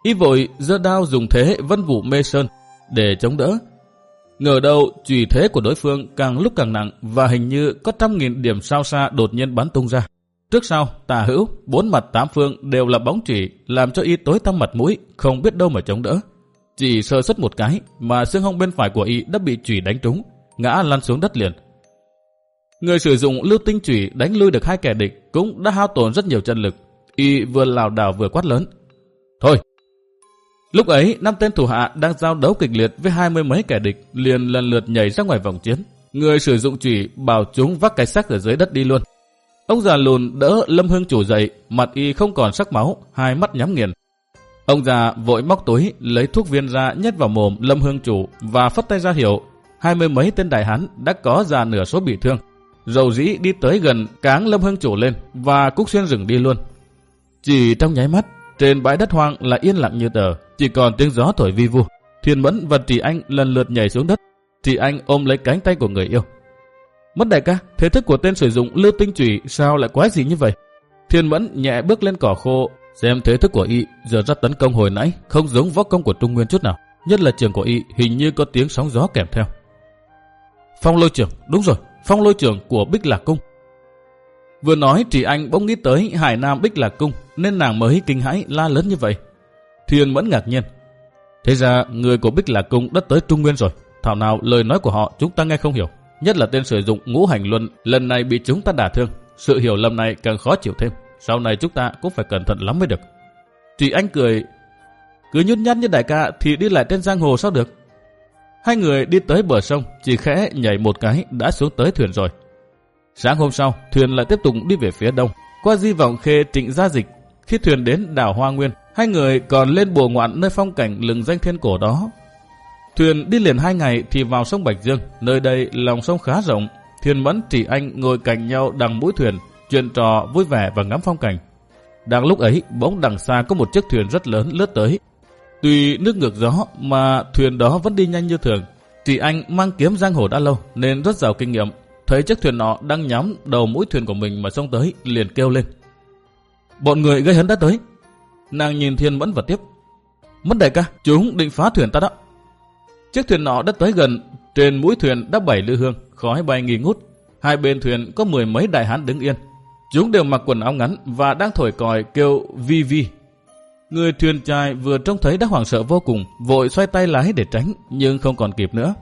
Y vội giơ đao dùng thế vân vũ mê sơn để chống đỡ. Ngờ đâu chùy thế của đối phương càng lúc càng nặng và hình như có trăm nghìn điểm sao xa đột nhiên bắn tung ra. Trước sau, tà hữu, bốn mặt tám phương đều là bóng chỉ làm cho y tối tăm mặt mũi, không biết đâu mà chống đỡ. Chỉ sơ xuất một cái mà xương hông bên phải của y đã bị chùy đánh trúng, ngã lăn xuống đất liền. Người sử dụng lưu tinh chủy đánh lui được hai kẻ địch cũng đã hao tổn rất nhiều chân lực. Y vừa lảo đảo vừa quát lớn. Thôi! Lúc ấy, năm tên thủ hạ đang giao đấu kịch liệt với hai mươi mấy kẻ địch liền lần lượt nhảy ra ngoài vòng chiến. Người sử dụng chủy bảo chúng vác cái xác ở dưới đất đi luôn. Ông già lùn đỡ Lâm Hương chủ dậy, mặt y không còn sắc máu, hai mắt nhắm nghiền. Ông già vội móc túi, lấy thuốc viên ra nhét vào mồm Lâm Hương chủ và phất tay ra hiệu. Hai mươi mấy tên đại hán đã có già nửa số bị thương dầu dĩ đi tới gần cáng Lâm Hưng Chủ lên và Cúc Xuyên rừng đi luôn. Chỉ trong nháy mắt, trên bãi đất hoang là yên lặng như tờ, chỉ còn tiếng gió thổi vi vu. Thiên Mẫn và Trì Anh lần lượt nhảy xuống đất. Trì Anh ôm lấy cánh tay của người yêu. Mất đại ca, thế thức của tên sử dụng lưu tinh trùy sao lại quái gì như vậy? Thiên Mẫn nhẹ bước lên cỏ khô, xem thế thức của y giờ ra tấn công hồi nãy không giống võ công của Trung Nguyên chút nào. Nhất là trường của y hình như có tiếng sóng gió kèm theo. Phong lôi trưởng, đúng rồi, phong lôi trưởng của Bích Lạc Cung. Vừa nói Trì Anh bỗng nghĩ tới Hải Nam Bích Lạc Cung nên nàng mới kinh hãi la lớn như vậy. Thiên vẫn ngạc nhiên. Thế ra người của Bích Lạc Cung đã tới Trung Nguyên rồi. Thảo nào lời nói của họ chúng ta nghe không hiểu. Nhất là tên sử dụng ngũ hành luân lần này bị chúng ta đả thương. Sự hiểu lầm này càng khó chịu thêm. Sau này chúng ta cũng phải cẩn thận lắm mới được. chị Anh cười. Cứ nhút nhát như đại ca thì đi lại trên giang hồ sao được. Hai người đi tới bờ sông, chỉ khẽ nhảy một cái đã xuống tới thuyền rồi. Sáng hôm sau, thuyền lại tiếp tục đi về phía đông, qua di vọng khê trịnh gia dịch. Khi thuyền đến đảo Hoa Nguyên, hai người còn lên bùa ngoạn nơi phong cảnh lừng danh thiên cổ đó. Thuyền đi liền hai ngày thì vào sông Bạch Dương, nơi đây lòng sông khá rộng. Thuyền Mẫn chỉ anh ngồi cạnh nhau đằng mũi thuyền, chuyện trò vui vẻ và ngắm phong cảnh. Đang lúc ấy, bỗng đằng xa có một chiếc thuyền rất lớn lướt tới, Tuy nước ngược gió mà thuyền đó vẫn đi nhanh như thường. Chị anh mang kiếm giang hồ đã lâu nên rất giàu kinh nghiệm. Thấy chiếc thuyền nọ đang nhắm đầu mũi thuyền của mình mà xông tới, liền kêu lên. Bọn người gây hấn đã tới. Nàng nhìn thiên mẫn và tiếp. Mất đại ca, chúng định phá thuyền ta đó. Chiếc thuyền nọ đã tới gần, trên mũi thuyền đã bảy lư hương, khói bay nghi ngút. Hai bên thuyền có mười mấy đại hán đứng yên. Chúng đều mặc quần áo ngắn và đang thổi còi kêu vi vi Người thuyền trai vừa trông thấy đã hoảng sợ vô cùng, vội xoay tay lái để tránh, nhưng không còn kịp nữa.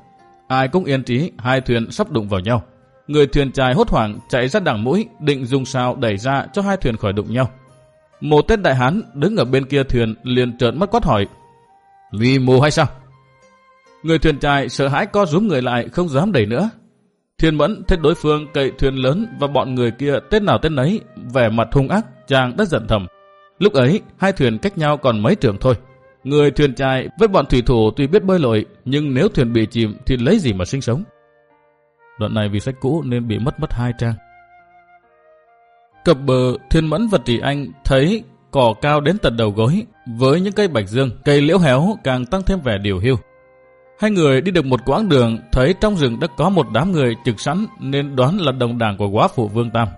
Ai cũng yên trí, hai thuyền sắp đụng vào nhau. Người thuyền trai hốt hoảng chạy ra đằng mũi, định dùng sao đẩy ra cho hai thuyền khỏi đụng nhau. Một tên đại hán đứng ở bên kia thuyền liền trợn mắt quát hỏi. Vì mù hay sao? Người thuyền trai sợ hãi co rúm người lại không dám đẩy nữa. Thiên mẫn thấy đối phương cậy thuyền lớn và bọn người kia tên nào tên nấy, vẻ mặt hung ác, chàng đã giận thầm. Lúc ấy, hai thuyền cách nhau còn mấy trường thôi. Người thuyền trai với bọn thủy thủ tuy biết bơi lội, nhưng nếu thuyền bị chìm thì lấy gì mà sinh sống. Đoạn này vì sách cũ nên bị mất mất hai trang. Cập bờ, Thiên Mẫn vật Trì Anh thấy cỏ cao đến tận đầu gối, với những cây bạch dương, cây liễu héo càng tăng thêm vẻ điều hiu. Hai người đi được một quãng đường, thấy trong rừng đã có một đám người trực sẵn nên đoán là đồng đảng của quá phụ Vương Tam.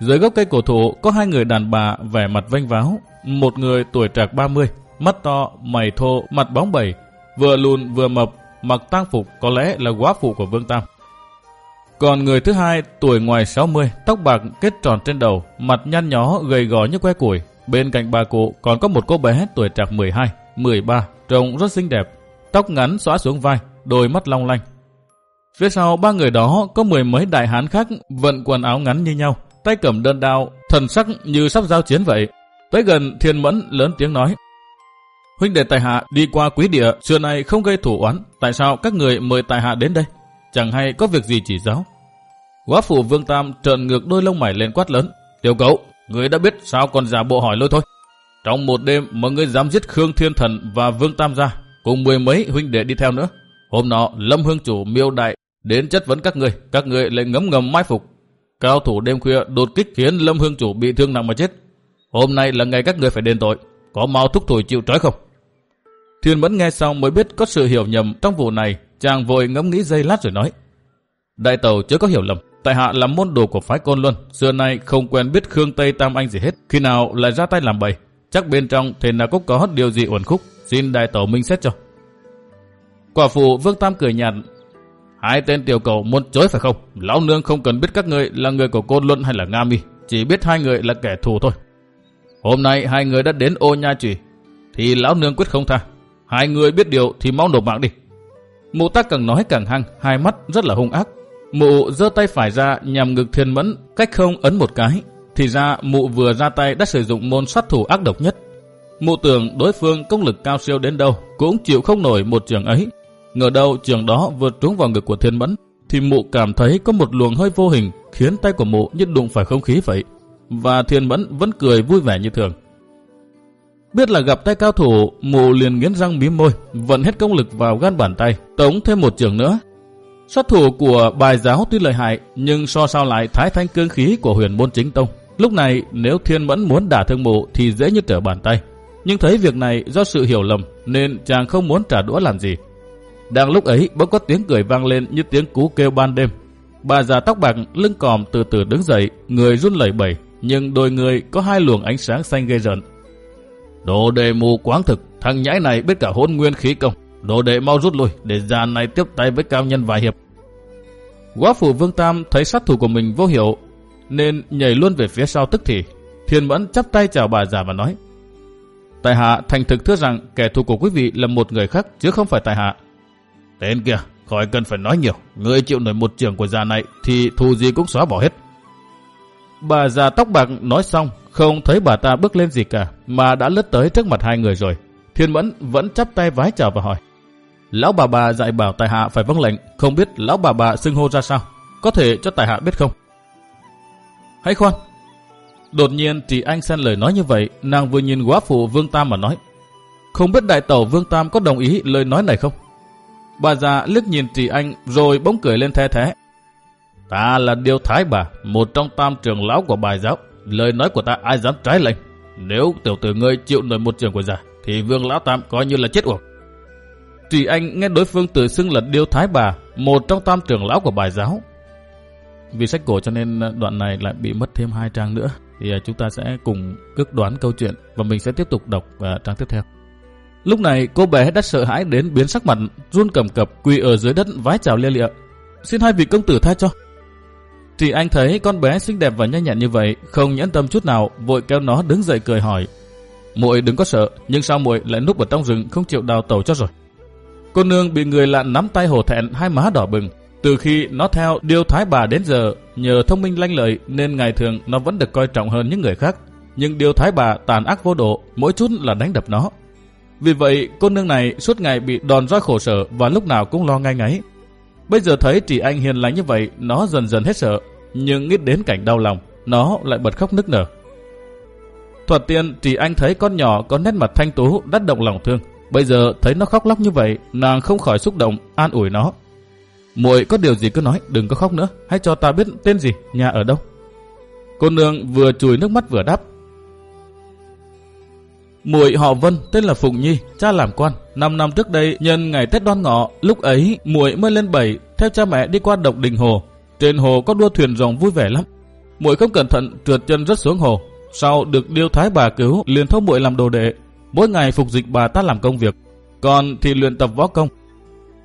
Dưới gốc cây cổ thụ có hai người đàn bà vẻ mặt vênh váo, một người tuổi trạc 30, mắt to, mày thô, mặt bóng bẩy, vừa lùn vừa mập, mặc tang phục có lẽ là quá phụ của Vương Tam. Còn người thứ hai tuổi ngoài 60, tóc bạc kết tròn trên đầu, mặt nhăn nhó gầy gò như que củi. Bên cạnh bà cụ còn có một cô bé tuổi trạc 12, 13, trông rất xinh đẹp, tóc ngắn xóa xuống vai, đôi mắt long lanh. Phía sau ba người đó có mười mấy đại hán khác vận quần áo ngắn như nhau, tay cầm đơn đao, thần sắc như sắp giao chiến vậy. Tới gần thiên mẫn lớn tiếng nói. Huynh đệ tài hạ đi qua quý địa, xưa nay không gây thủ oán, tại sao các người mời tài hạ đến đây? Chẳng hay có việc gì chỉ giáo. Quá phụ vương tam trợn ngược đôi lông mày lên quát lớn. Tiểu cậu, người đã biết sao còn giả bộ hỏi lôi thôi. Trong một đêm mà người dám giết Khương Thiên Thần và Vương Tam ra, cùng mười mấy huynh đệ đi theo nữa. Hôm nọ Lâm Hương Chủ miêu đại đến chất vấn các người, các người lại ngấm ngầm mai phục. Cao thủ đêm khuya đột kích khiến Lâm Hương Chủ bị thương nặng mà chết. Hôm nay là ngày các người phải đền tội, có mau thúc thủi chịu trói không? Thiên vẫn nghe xong mới biết có sự hiểu nhầm trong vụ này, chàng vội ngẫm nghĩ dây lát rồi nói. Đại tàu chưa có hiểu lầm, tại hạ là môn đồ của phái côn luân, xưa nay không quen biết Khương Tây Tam Anh gì hết, khi nào lại ra tay làm bầy, chắc bên trong thì nào cũng có điều gì uẩn khúc, xin đại tàu minh xét cho. Quả phụ Vương Tam cười nhạt, hai tên tiểu cầu muốn chối phải không? Lão nương không cần biết các người là người của côn luân hay là Nga mi, chỉ biết hai người là kẻ thù thôi. Hôm nay hai người đã đến ô nha trùy, thì lão nương quyết không tha. Hai người biết điều thì mau nộp mạng đi. Mụ ta càng nói càng hăng, hai mắt rất là hung ác. Mụ giơ tay phải ra nhằm ngực thiên mẫn, cách không ấn một cái. Thì ra mụ vừa ra tay đã sử dụng môn sát thủ ác độc nhất. Mụ tưởng đối phương công lực cao siêu đến đâu cũng chịu không nổi một trường ấy. Ngờ đâu trường đó vượt trúng vào ngực của thiên mẫn, thì mụ cảm thấy có một luồng hơi vô hình khiến tay của mụ như đụng phải không khí vậy. Và thiên mẫn vẫn cười vui vẻ như thường. Biết là gặp tay cao thủ, mụ liền nghiến răng mím môi, vận hết công lực vào gan bàn tay, tống thêm một trường nữa. Sát thủ của bài giáo tuy lợi hại, nhưng so sao lại thái thanh cương khí của huyền môn chính tông. Lúc này, nếu thiên mẫn muốn đả thương mụ thì dễ như trở bàn tay. Nhưng thấy việc này do sự hiểu lầm, nên chàng không muốn trả đũa làm gì. Đang lúc ấy, bỗng có tiếng cười vang lên như tiếng cú kêu ban đêm. Bà già tóc bạc lưng còm từ từ đứng dậy, người run lẩy bẩy, nhưng đôi người có hai luồng ánh sáng xanh gây rợn. Đồ đệ mù quáng thực, thằng nhãi này biết cả hôn nguyên khí công. Đồ đệ mau rút lui, để già này tiếp tay với cao nhân vài hiệp. Quá phủ Vương Tam thấy sát thủ của mình vô hiệu, nên nhảy luôn về phía sau tức thì. Thiên Mẫn chắp tay chào bà già và nói. Tài hạ thành thực thưa rằng kẻ thù của quý vị là một người khác chứ không phải tài hạ. Tên kia, khỏi cần phải nói nhiều. Người chịu nổi một trường của già này thì thù gì cũng xóa bỏ hết. Bà già tóc bạc nói xong không thấy bà ta bước lên gì cả, mà đã lướt tới trước mặt hai người rồi. Thiên Mẫn vẫn chắp tay vái chào và hỏi. Lão bà bà dạy bảo tài hạ phải vâng lệnh, không biết lão bà bà xưng hô ra sao. Có thể cho tài hạ biết không? Hãy khoan. Đột nhiên chị anh xen lời nói như vậy, nàng vừa nhìn quá phụ Vương Tam mà nói. Không biết đại tẩu Vương Tam có đồng ý lời nói này không? Bà già liếc nhìn chị anh rồi bỗng cười lên the thế. Ta là Điêu Thái bà, một trong tam trường lão của bài giáo lời nói của ta ai dám trái lệnh. Nếu tiểu tử ngươi chịu nổi một trường của già, thì vương lão tam coi như là chết uổng. Trì anh nghe đối phương tự xưng là Điêu Thái Bà, một trong tam trưởng lão của bài giáo. Vì sách cổ cho nên đoạn này lại bị mất thêm hai trang nữa. Thì à, chúng ta sẽ cùng cước đoán câu chuyện và mình sẽ tiếp tục đọc à, trang tiếp theo. Lúc này cô bé đã sợ hãi đến biến sắc mặt, run cầm cập quỳ ở dưới đất vái chào lia lịa. Xin hai vị công tử tha cho. Thì anh thấy con bé xinh đẹp và nhanh nhẹn như vậy, không nhẫn tâm chút nào, vội kéo nó đứng dậy cười hỏi. muội đừng có sợ, nhưng sao muội lại núp ở trong rừng không chịu đào tàu cho rồi. Cô nương bị người lạ nắm tay hổ thẹn hai má đỏ bừng. Từ khi nó theo điêu thái bà đến giờ, nhờ thông minh lanh lợi nên ngày thường nó vẫn được coi trọng hơn những người khác. Nhưng điêu thái bà tàn ác vô độ, mỗi chút là đánh đập nó. Vì vậy, cô nương này suốt ngày bị đòn roi khổ sở và lúc nào cũng lo ngay ngáy. Bây giờ thấy chị anh hiền lành như vậy, nó dần dần hết sợ, nhưng nghĩ đến cảnh đau lòng, nó lại bật khóc nức nở. Thuật tiên, chị anh thấy con nhỏ có nét mặt thanh tú, đắt động lòng thương, Bây giờ thấy nó khóc lóc như vậy, nàng không khỏi xúc động, an ủi nó. muội có điều gì cứ nói, đừng có khóc nữa, hãy cho ta biết tên gì, nhà ở đâu. Cô nương vừa chùi nước mắt vừa đáp. Muội họ Vân, tên là Phụng Nhi, cha làm quan. Năm năm trước đây, nhân ngày Tết Đoan Ngọ, lúc ấy muội mới lên bảy, theo cha mẹ đi qua độc đình hồ. Trên hồ có đua thuyền rồng vui vẻ lắm. Muội không cẩn thận trượt chân rất xuống hồ. Sau được điêu thái bà cứu, liền thâu muội làm đồ đệ. Mỗi ngày phục dịch bà ta làm công việc, còn thì luyện tập võ công.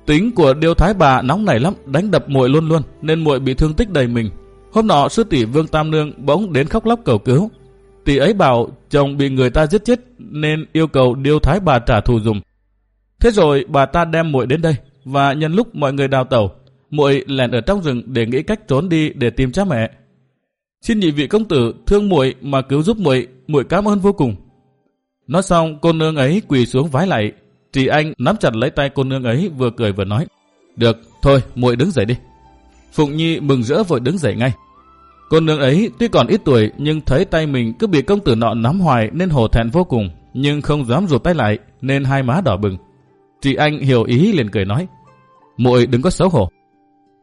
Tính của điêu thái bà nóng nảy lắm, đánh đập muội luôn luôn, nên muội bị thương tích đầy mình. Hôm nọ sư tỷ Vương Tam Nương bỗng đến khóc lóc cầu cứu. Tỷ ấy bảo chồng bị người ta giết chết nên yêu cầu điêu thái bà trả thù dùng Thế rồi bà ta đem muội đến đây và nhân lúc mọi người đào tẩu, muội lẻn ở trong rừng để nghĩ cách trốn đi để tìm cha mẹ. Xin nhị vị công tử thương muội mà cứu giúp muội, muội cảm ơn vô cùng. Nói xong, cô nương ấy quỳ xuống vái lại. Trì Anh nắm chặt lấy tay cô nương ấy vừa cười vừa nói. Được, thôi, muội đứng dậy đi. Phụng Nhi mừng rỡ vội đứng dậy ngay. Cô nương ấy tuy còn ít tuổi nhưng thấy tay mình cứ bị công tử nọ nắm hoài nên hổ thẹn vô cùng, nhưng không dám rụt tay lại nên hai má đỏ bừng. Chị Anh hiểu ý liền cười nói, muội đừng có xấu hổ.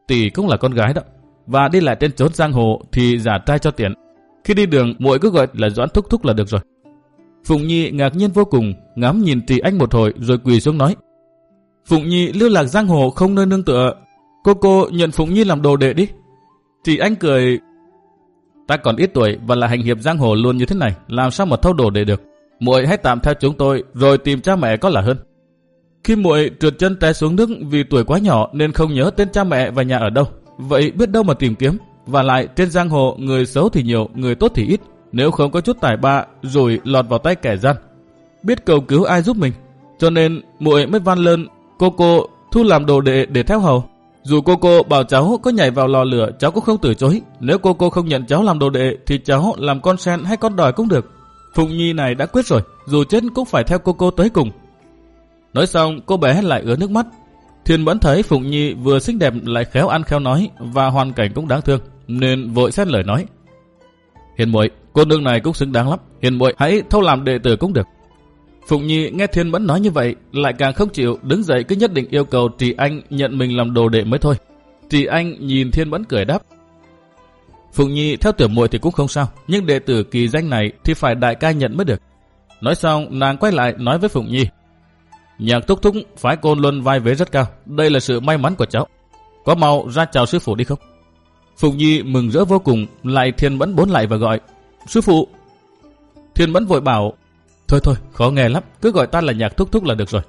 Tỷ cũng là con gái đó, và đi lại trên chốn giang hồ thì giả trai cho tiện. Khi đi đường muội cứ gọi là Doãn Thúc Thúc là được rồi. Phụng Nhi ngạc nhiên vô cùng, ngắm nhìn Tỷ Anh một hồi rồi quỳ xuống nói. Phụng Nhi lưu lạc giang hồ không nơi nương tựa. Cô cô nhận Phụng Nhi làm đồ đệ đi. Tỷ Anh cười. Ta còn ít tuổi và là hành hiệp giang hồ luôn như thế này, làm sao mà thâu đồ để được. Muội hãy tạm theo chúng tôi rồi tìm cha mẹ có là hơn. Khi muội trượt chân té xuống nước vì tuổi quá nhỏ nên không nhớ tên cha mẹ và nhà ở đâu. Vậy biết đâu mà tìm kiếm. Và lại trên giang hồ người xấu thì nhiều, người tốt thì ít. Nếu không có chút tài ba rồi lọt vào tay kẻ gian. Biết cầu cứu ai giúp mình. Cho nên muội mới van lơn cô cô thu làm đồ đệ để theo hầu. Dù cô cô bảo cháu có nhảy vào lò lửa cháu cũng không từ chối. Nếu cô cô không nhận cháu làm đồ đệ thì cháu làm con sen hay con đòi cũng được. Phụng Nhi này đã quyết rồi, dù chết cũng phải theo cô cô tới cùng. Nói xong cô bé lại ứa nước mắt. Thiên vẫn thấy Phụng Nhi vừa xinh đẹp lại khéo ăn khéo nói và hoàn cảnh cũng đáng thương, nên vội xét lời nói. Hiền muội, cô nương này cũng xứng đáng lắm. Hiền muội hãy thâu làm đệ tử cũng được. Phụng Nhi nghe Thiên Mẫn nói như vậy, lại càng không chịu, đứng dậy cứ nhất định yêu cầu Trì Anh nhận mình làm đồ đệ mới thôi. Trì Anh nhìn Thiên Mẫn cười đáp. Phụng Nhi theo tiểu muội thì cũng không sao, nhưng đệ tử kỳ danh này thì phải đại ca nhận mới được. Nói xong, nàng quay lại nói với Phụng Nhi. Nhạc thúc thúc phái côn luân vai vế rất cao, đây là sự may mắn của cháu. Có mau ra chào sư phụ đi không? Phụng Nhi mừng rỡ vô cùng, lại Thiên Mẫn bốn lại và gọi. Sư phụ! Thiên Mẫn vội bảo, Thôi thôi, khó nghe lắm, cứ gọi ta là nhạc thúc thúc là được rồi.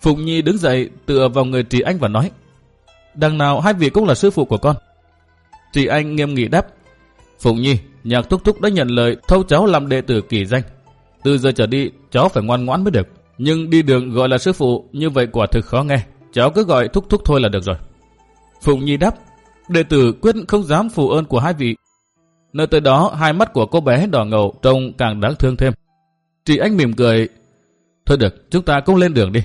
Phụng Nhi đứng dậy, tựa vào người Trì Anh và nói. Đằng nào hai vị cũng là sư phụ của con. Trì Anh nghiêm nghị đáp. Phụng Nhi, nhạc thúc thúc đã nhận lời thâu cháu làm đệ tử kỳ danh. Từ giờ trở đi, cháu phải ngoan ngoãn mới được. Nhưng đi đường gọi là sư phụ, như vậy quả thực khó nghe. Cháu cứ gọi thúc thúc thôi là được rồi. Phụng Nhi đáp. Đệ tử quyết không dám phụ ơn của hai vị. Nơi tới đó, hai mắt của cô bé đỏ ngầu trông càng đáng thương thêm. Trì Anh mỉm cười. Thôi được, chúng ta cũng lên đường đi.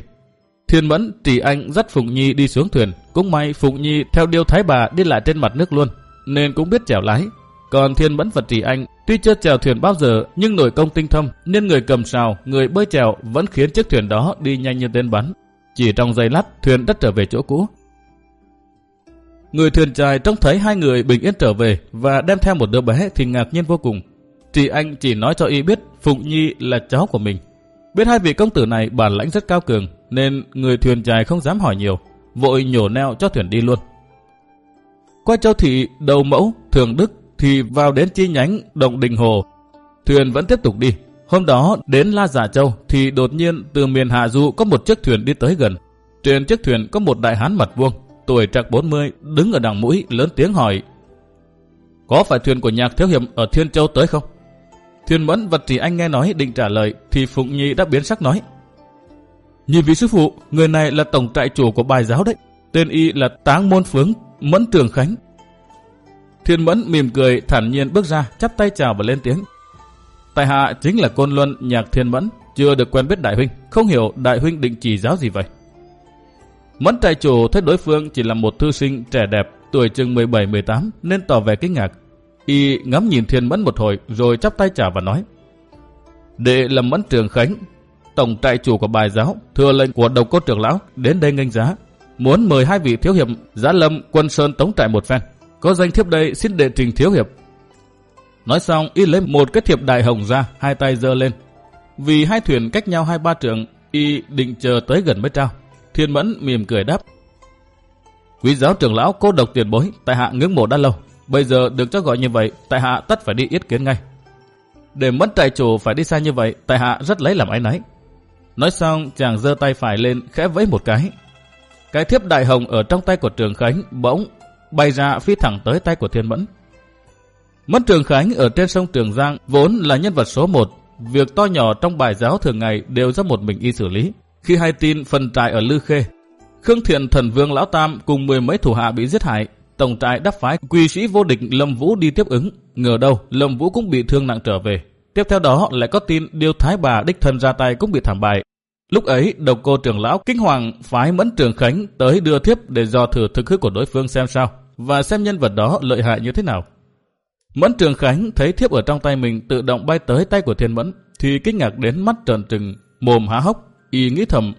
Thiên Mẫn, Trì Anh dắt Phụng Nhi đi xuống thuyền. Cũng may Phụng Nhi theo điêu thái bà đi lại trên mặt nước luôn, nên cũng biết chèo lái. Còn Thiên Mẫn và Trì Anh tuy chưa chèo thuyền bao giờ nhưng nổi công tinh thâm nên người cầm sào, người bơi chèo vẫn khiến chiếc thuyền đó đi nhanh như tên bắn. Chỉ trong giây lát thuyền đã trở về chỗ cũ. Người thuyền trài trông thấy hai người bình yên trở về và đem theo một đứa bé thì ngạc nhiên vô cùng. Trì anh chỉ nói cho y biết Phụng Nhi là cháu của mình. Biết hai vị công tử này bản lãnh rất cao cường, nên người thuyền dài không dám hỏi nhiều, vội nhổ neo cho thuyền đi luôn. Qua châu thị, đầu mẫu, thường đức thì vào đến chi nhánh Đồng Đình Hồ. Thuyền vẫn tiếp tục đi. Hôm đó đến La Giả Châu thì đột nhiên từ miền Hạ Du có một chiếc thuyền đi tới gần. Trên chiếc thuyền có một đại hán mặt vuông, tuổi trạc 40, đứng ở đằng mũi lớn tiếng hỏi. Có phải thuyền của nhạc thiếu hiệp ở Thiên Châu tới không? Thiên Mẫn vật thì anh nghe nói định trả lời thì Phụng Nhi đã biến sắc nói. Nhìn vị sư phụ, người này là tổng trại chủ của bài giáo đấy. Tên y là Táng Môn Phướng, Mẫn Trường Khánh. Thiên Mẫn mỉm cười thản nhiên bước ra, chắp tay chào và lên tiếng. Tại hạ chính là Côn Luân Nhạc Thiên Mẫn, chưa được quen biết đại huynh, không hiểu đại huynh định chỉ giáo gì vậy. Mẫn trại chủ thấy đối phương chỉ là một thư sinh trẻ đẹp, tuổi chừng 17-18 nên tỏ vẻ kinh ngạc. Y ngắm nhìn Thiên Mẫn một hồi rồi chắp tay trả và nói. Đệ là Mẫn Trường Khánh. tổng trại chủ của bài giáo, thừa lệnh của đầu cốt trưởng lão đến đây nghênh giá, muốn mời hai vị thiếu hiệp giá lâm quân sơn tống trại một phen. Có danh thiếp đây xin đệ trình thiếu hiệp. Nói xong, y lấy một cái thiệp đại hồng ra, hai tay giơ lên. Vì hai thuyền cách nhau hai ba trường, y định chờ tới gần mới trao. Thiên Mẫn mỉm cười đáp. Quý giáo trưởng lão cô độc tiền bối, tại hạ ngưỡng mộ đã lâu. Bây giờ được cho gọi như vậy, tại hạ tất phải đi yết kiến ngay. Để mất trại chủ phải đi xa như vậy, tại hạ rất lấy làm ái náy. Nói xong, chàng giơ tay phải lên khẽ vẫy một cái. Cái thiếp đại hồng ở trong tay của Trường Khánh bỗng bay ra phi thẳng tới tay của Thiên Mẫn. Mất Trường Khánh ở trên sông Trường Giang vốn là nhân vật số một. Việc to nhỏ trong bài giáo thường ngày đều do một mình y xử lý. Khi hay tin phần trại ở Lư Khê, Khương Thiện Thần Vương Lão Tam cùng mười mấy thủ hạ bị giết hại, tổng trại đắp phái quy sĩ vô địch Lâm Vũ đi tiếp ứng. Ngờ đâu Lâm Vũ cũng bị thương nặng trở về. Tiếp theo đó lại có tin Điêu Thái Bà đích thân ra tay cũng bị thảm bại. Lúc ấy, độc cô trưởng lão kinh hoàng phái mẫn trường khánh tới đưa thiếp để dò thử thực hư của đối phương xem sao, và xem nhân vật đó lợi hại như thế nào. Mẫn trường khánh thấy thiếp ở trong tay mình tự động bay tới tay của thiên mẫn, thì kinh ngạc đến mắt trần trừng, mồm há hốc, y nghĩ thầm.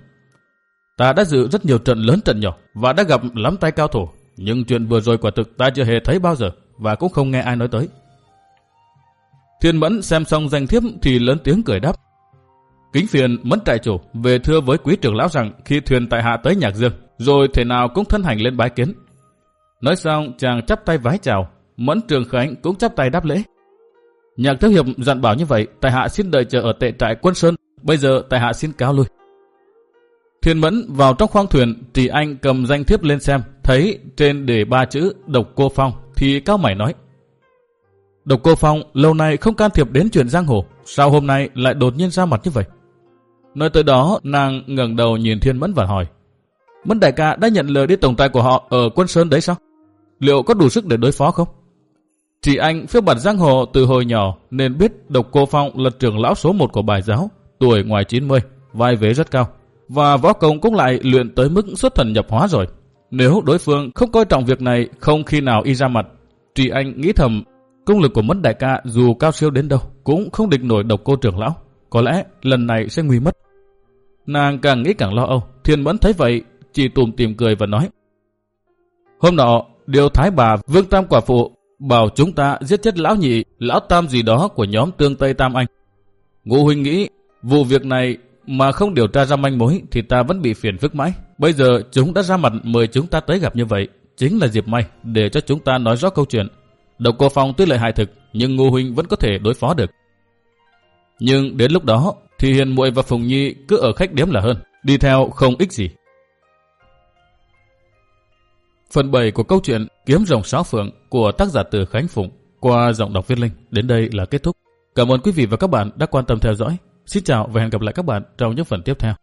Ta đã dự rất nhiều trận lớn trận nhỏ, và đã gặp lắm tay cao thủ, nhưng chuyện vừa rồi quả thực ta chưa hề thấy bao giờ, và cũng không nghe ai nói tới. Thiên mẫn xem xong danh thiếp thì lớn tiếng cười đáp. Kính phiền Mẫn trại chủ về thưa với quý trưởng lão rằng khi thuyền tại hạ tới Nhạc Dương, rồi thể nào cũng thân hành lên bái kiến. Nói xong chàng chắp tay vái chào, mẫn trường khánh cũng chắp tay đáp lễ. Nhạc thiếu hiệp dặn bảo như vậy, tại hạ xin đợi chờ ở tệ trại quân sơn, bây giờ tại hạ xin cáo lui. Thiên mẫn vào trong khoang thuyền, thì anh cầm danh thiếp lên xem, thấy trên đề ba chữ độc cô phong, thì cao mày nói. Độc cô phong lâu nay không can thiệp đến chuyện giang hồ, sao hôm nay lại đột nhiên ra mặt như vậy? Nói tới đó, nàng ngẩng đầu nhìn Thiên Mẫn và hỏi. Mẫn đại ca đã nhận lời đi tổng tài của họ ở quân Sơn đấy sao? Liệu có đủ sức để đối phó không? Chỉ anh phiêu bạt giang hồ từ hồi nhỏ nên biết độc cô Phong là trưởng lão số 1 của bài giáo, tuổi ngoài 90, vai vế rất cao. Và võ công cũng lại luyện tới mức xuất thần nhập hóa rồi. Nếu đối phương không coi trọng việc này, không khi nào y ra mặt, chỉ anh nghĩ thầm, công lực của mất đại ca dù cao siêu đến đâu, cũng không địch nổi độc cô trưởng lão. Có lẽ lần này sẽ nguy mất. Nàng càng nghĩ càng lo âu. Thiên Mẫn thấy vậy, chỉ tùm tìm cười và nói. Hôm nọ, điều thái bà Vương Tam Quả Phụ bảo chúng ta giết chết lão nhị, lão tam gì đó của nhóm tương Tây Tam Anh. Ngũ huynh nghĩ, vụ việc này mà không điều tra ra manh mối thì ta vẫn bị phiền phức mãi. Bây giờ chúng đã ra mặt mời chúng ta tới gặp như vậy. Chính là dịp may để cho chúng ta nói rõ câu chuyện. Độc cô Phong tuy lợi hại thực, nhưng Ngô Huynh vẫn có thể đối phó được. Nhưng đến lúc đó thì Hiền muội và Phùng Nhi cứ ở khách điếm là hơn, đi theo không ích gì. Phần 7 của câu chuyện Kiếm rồng sáu phượng của tác giả từ Khánh Phụng qua giọng đọc Viết Linh đến đây là kết thúc. Cảm ơn quý vị và các bạn đã quan tâm theo dõi. Xin chào và hẹn gặp lại các bạn trong những phần tiếp theo.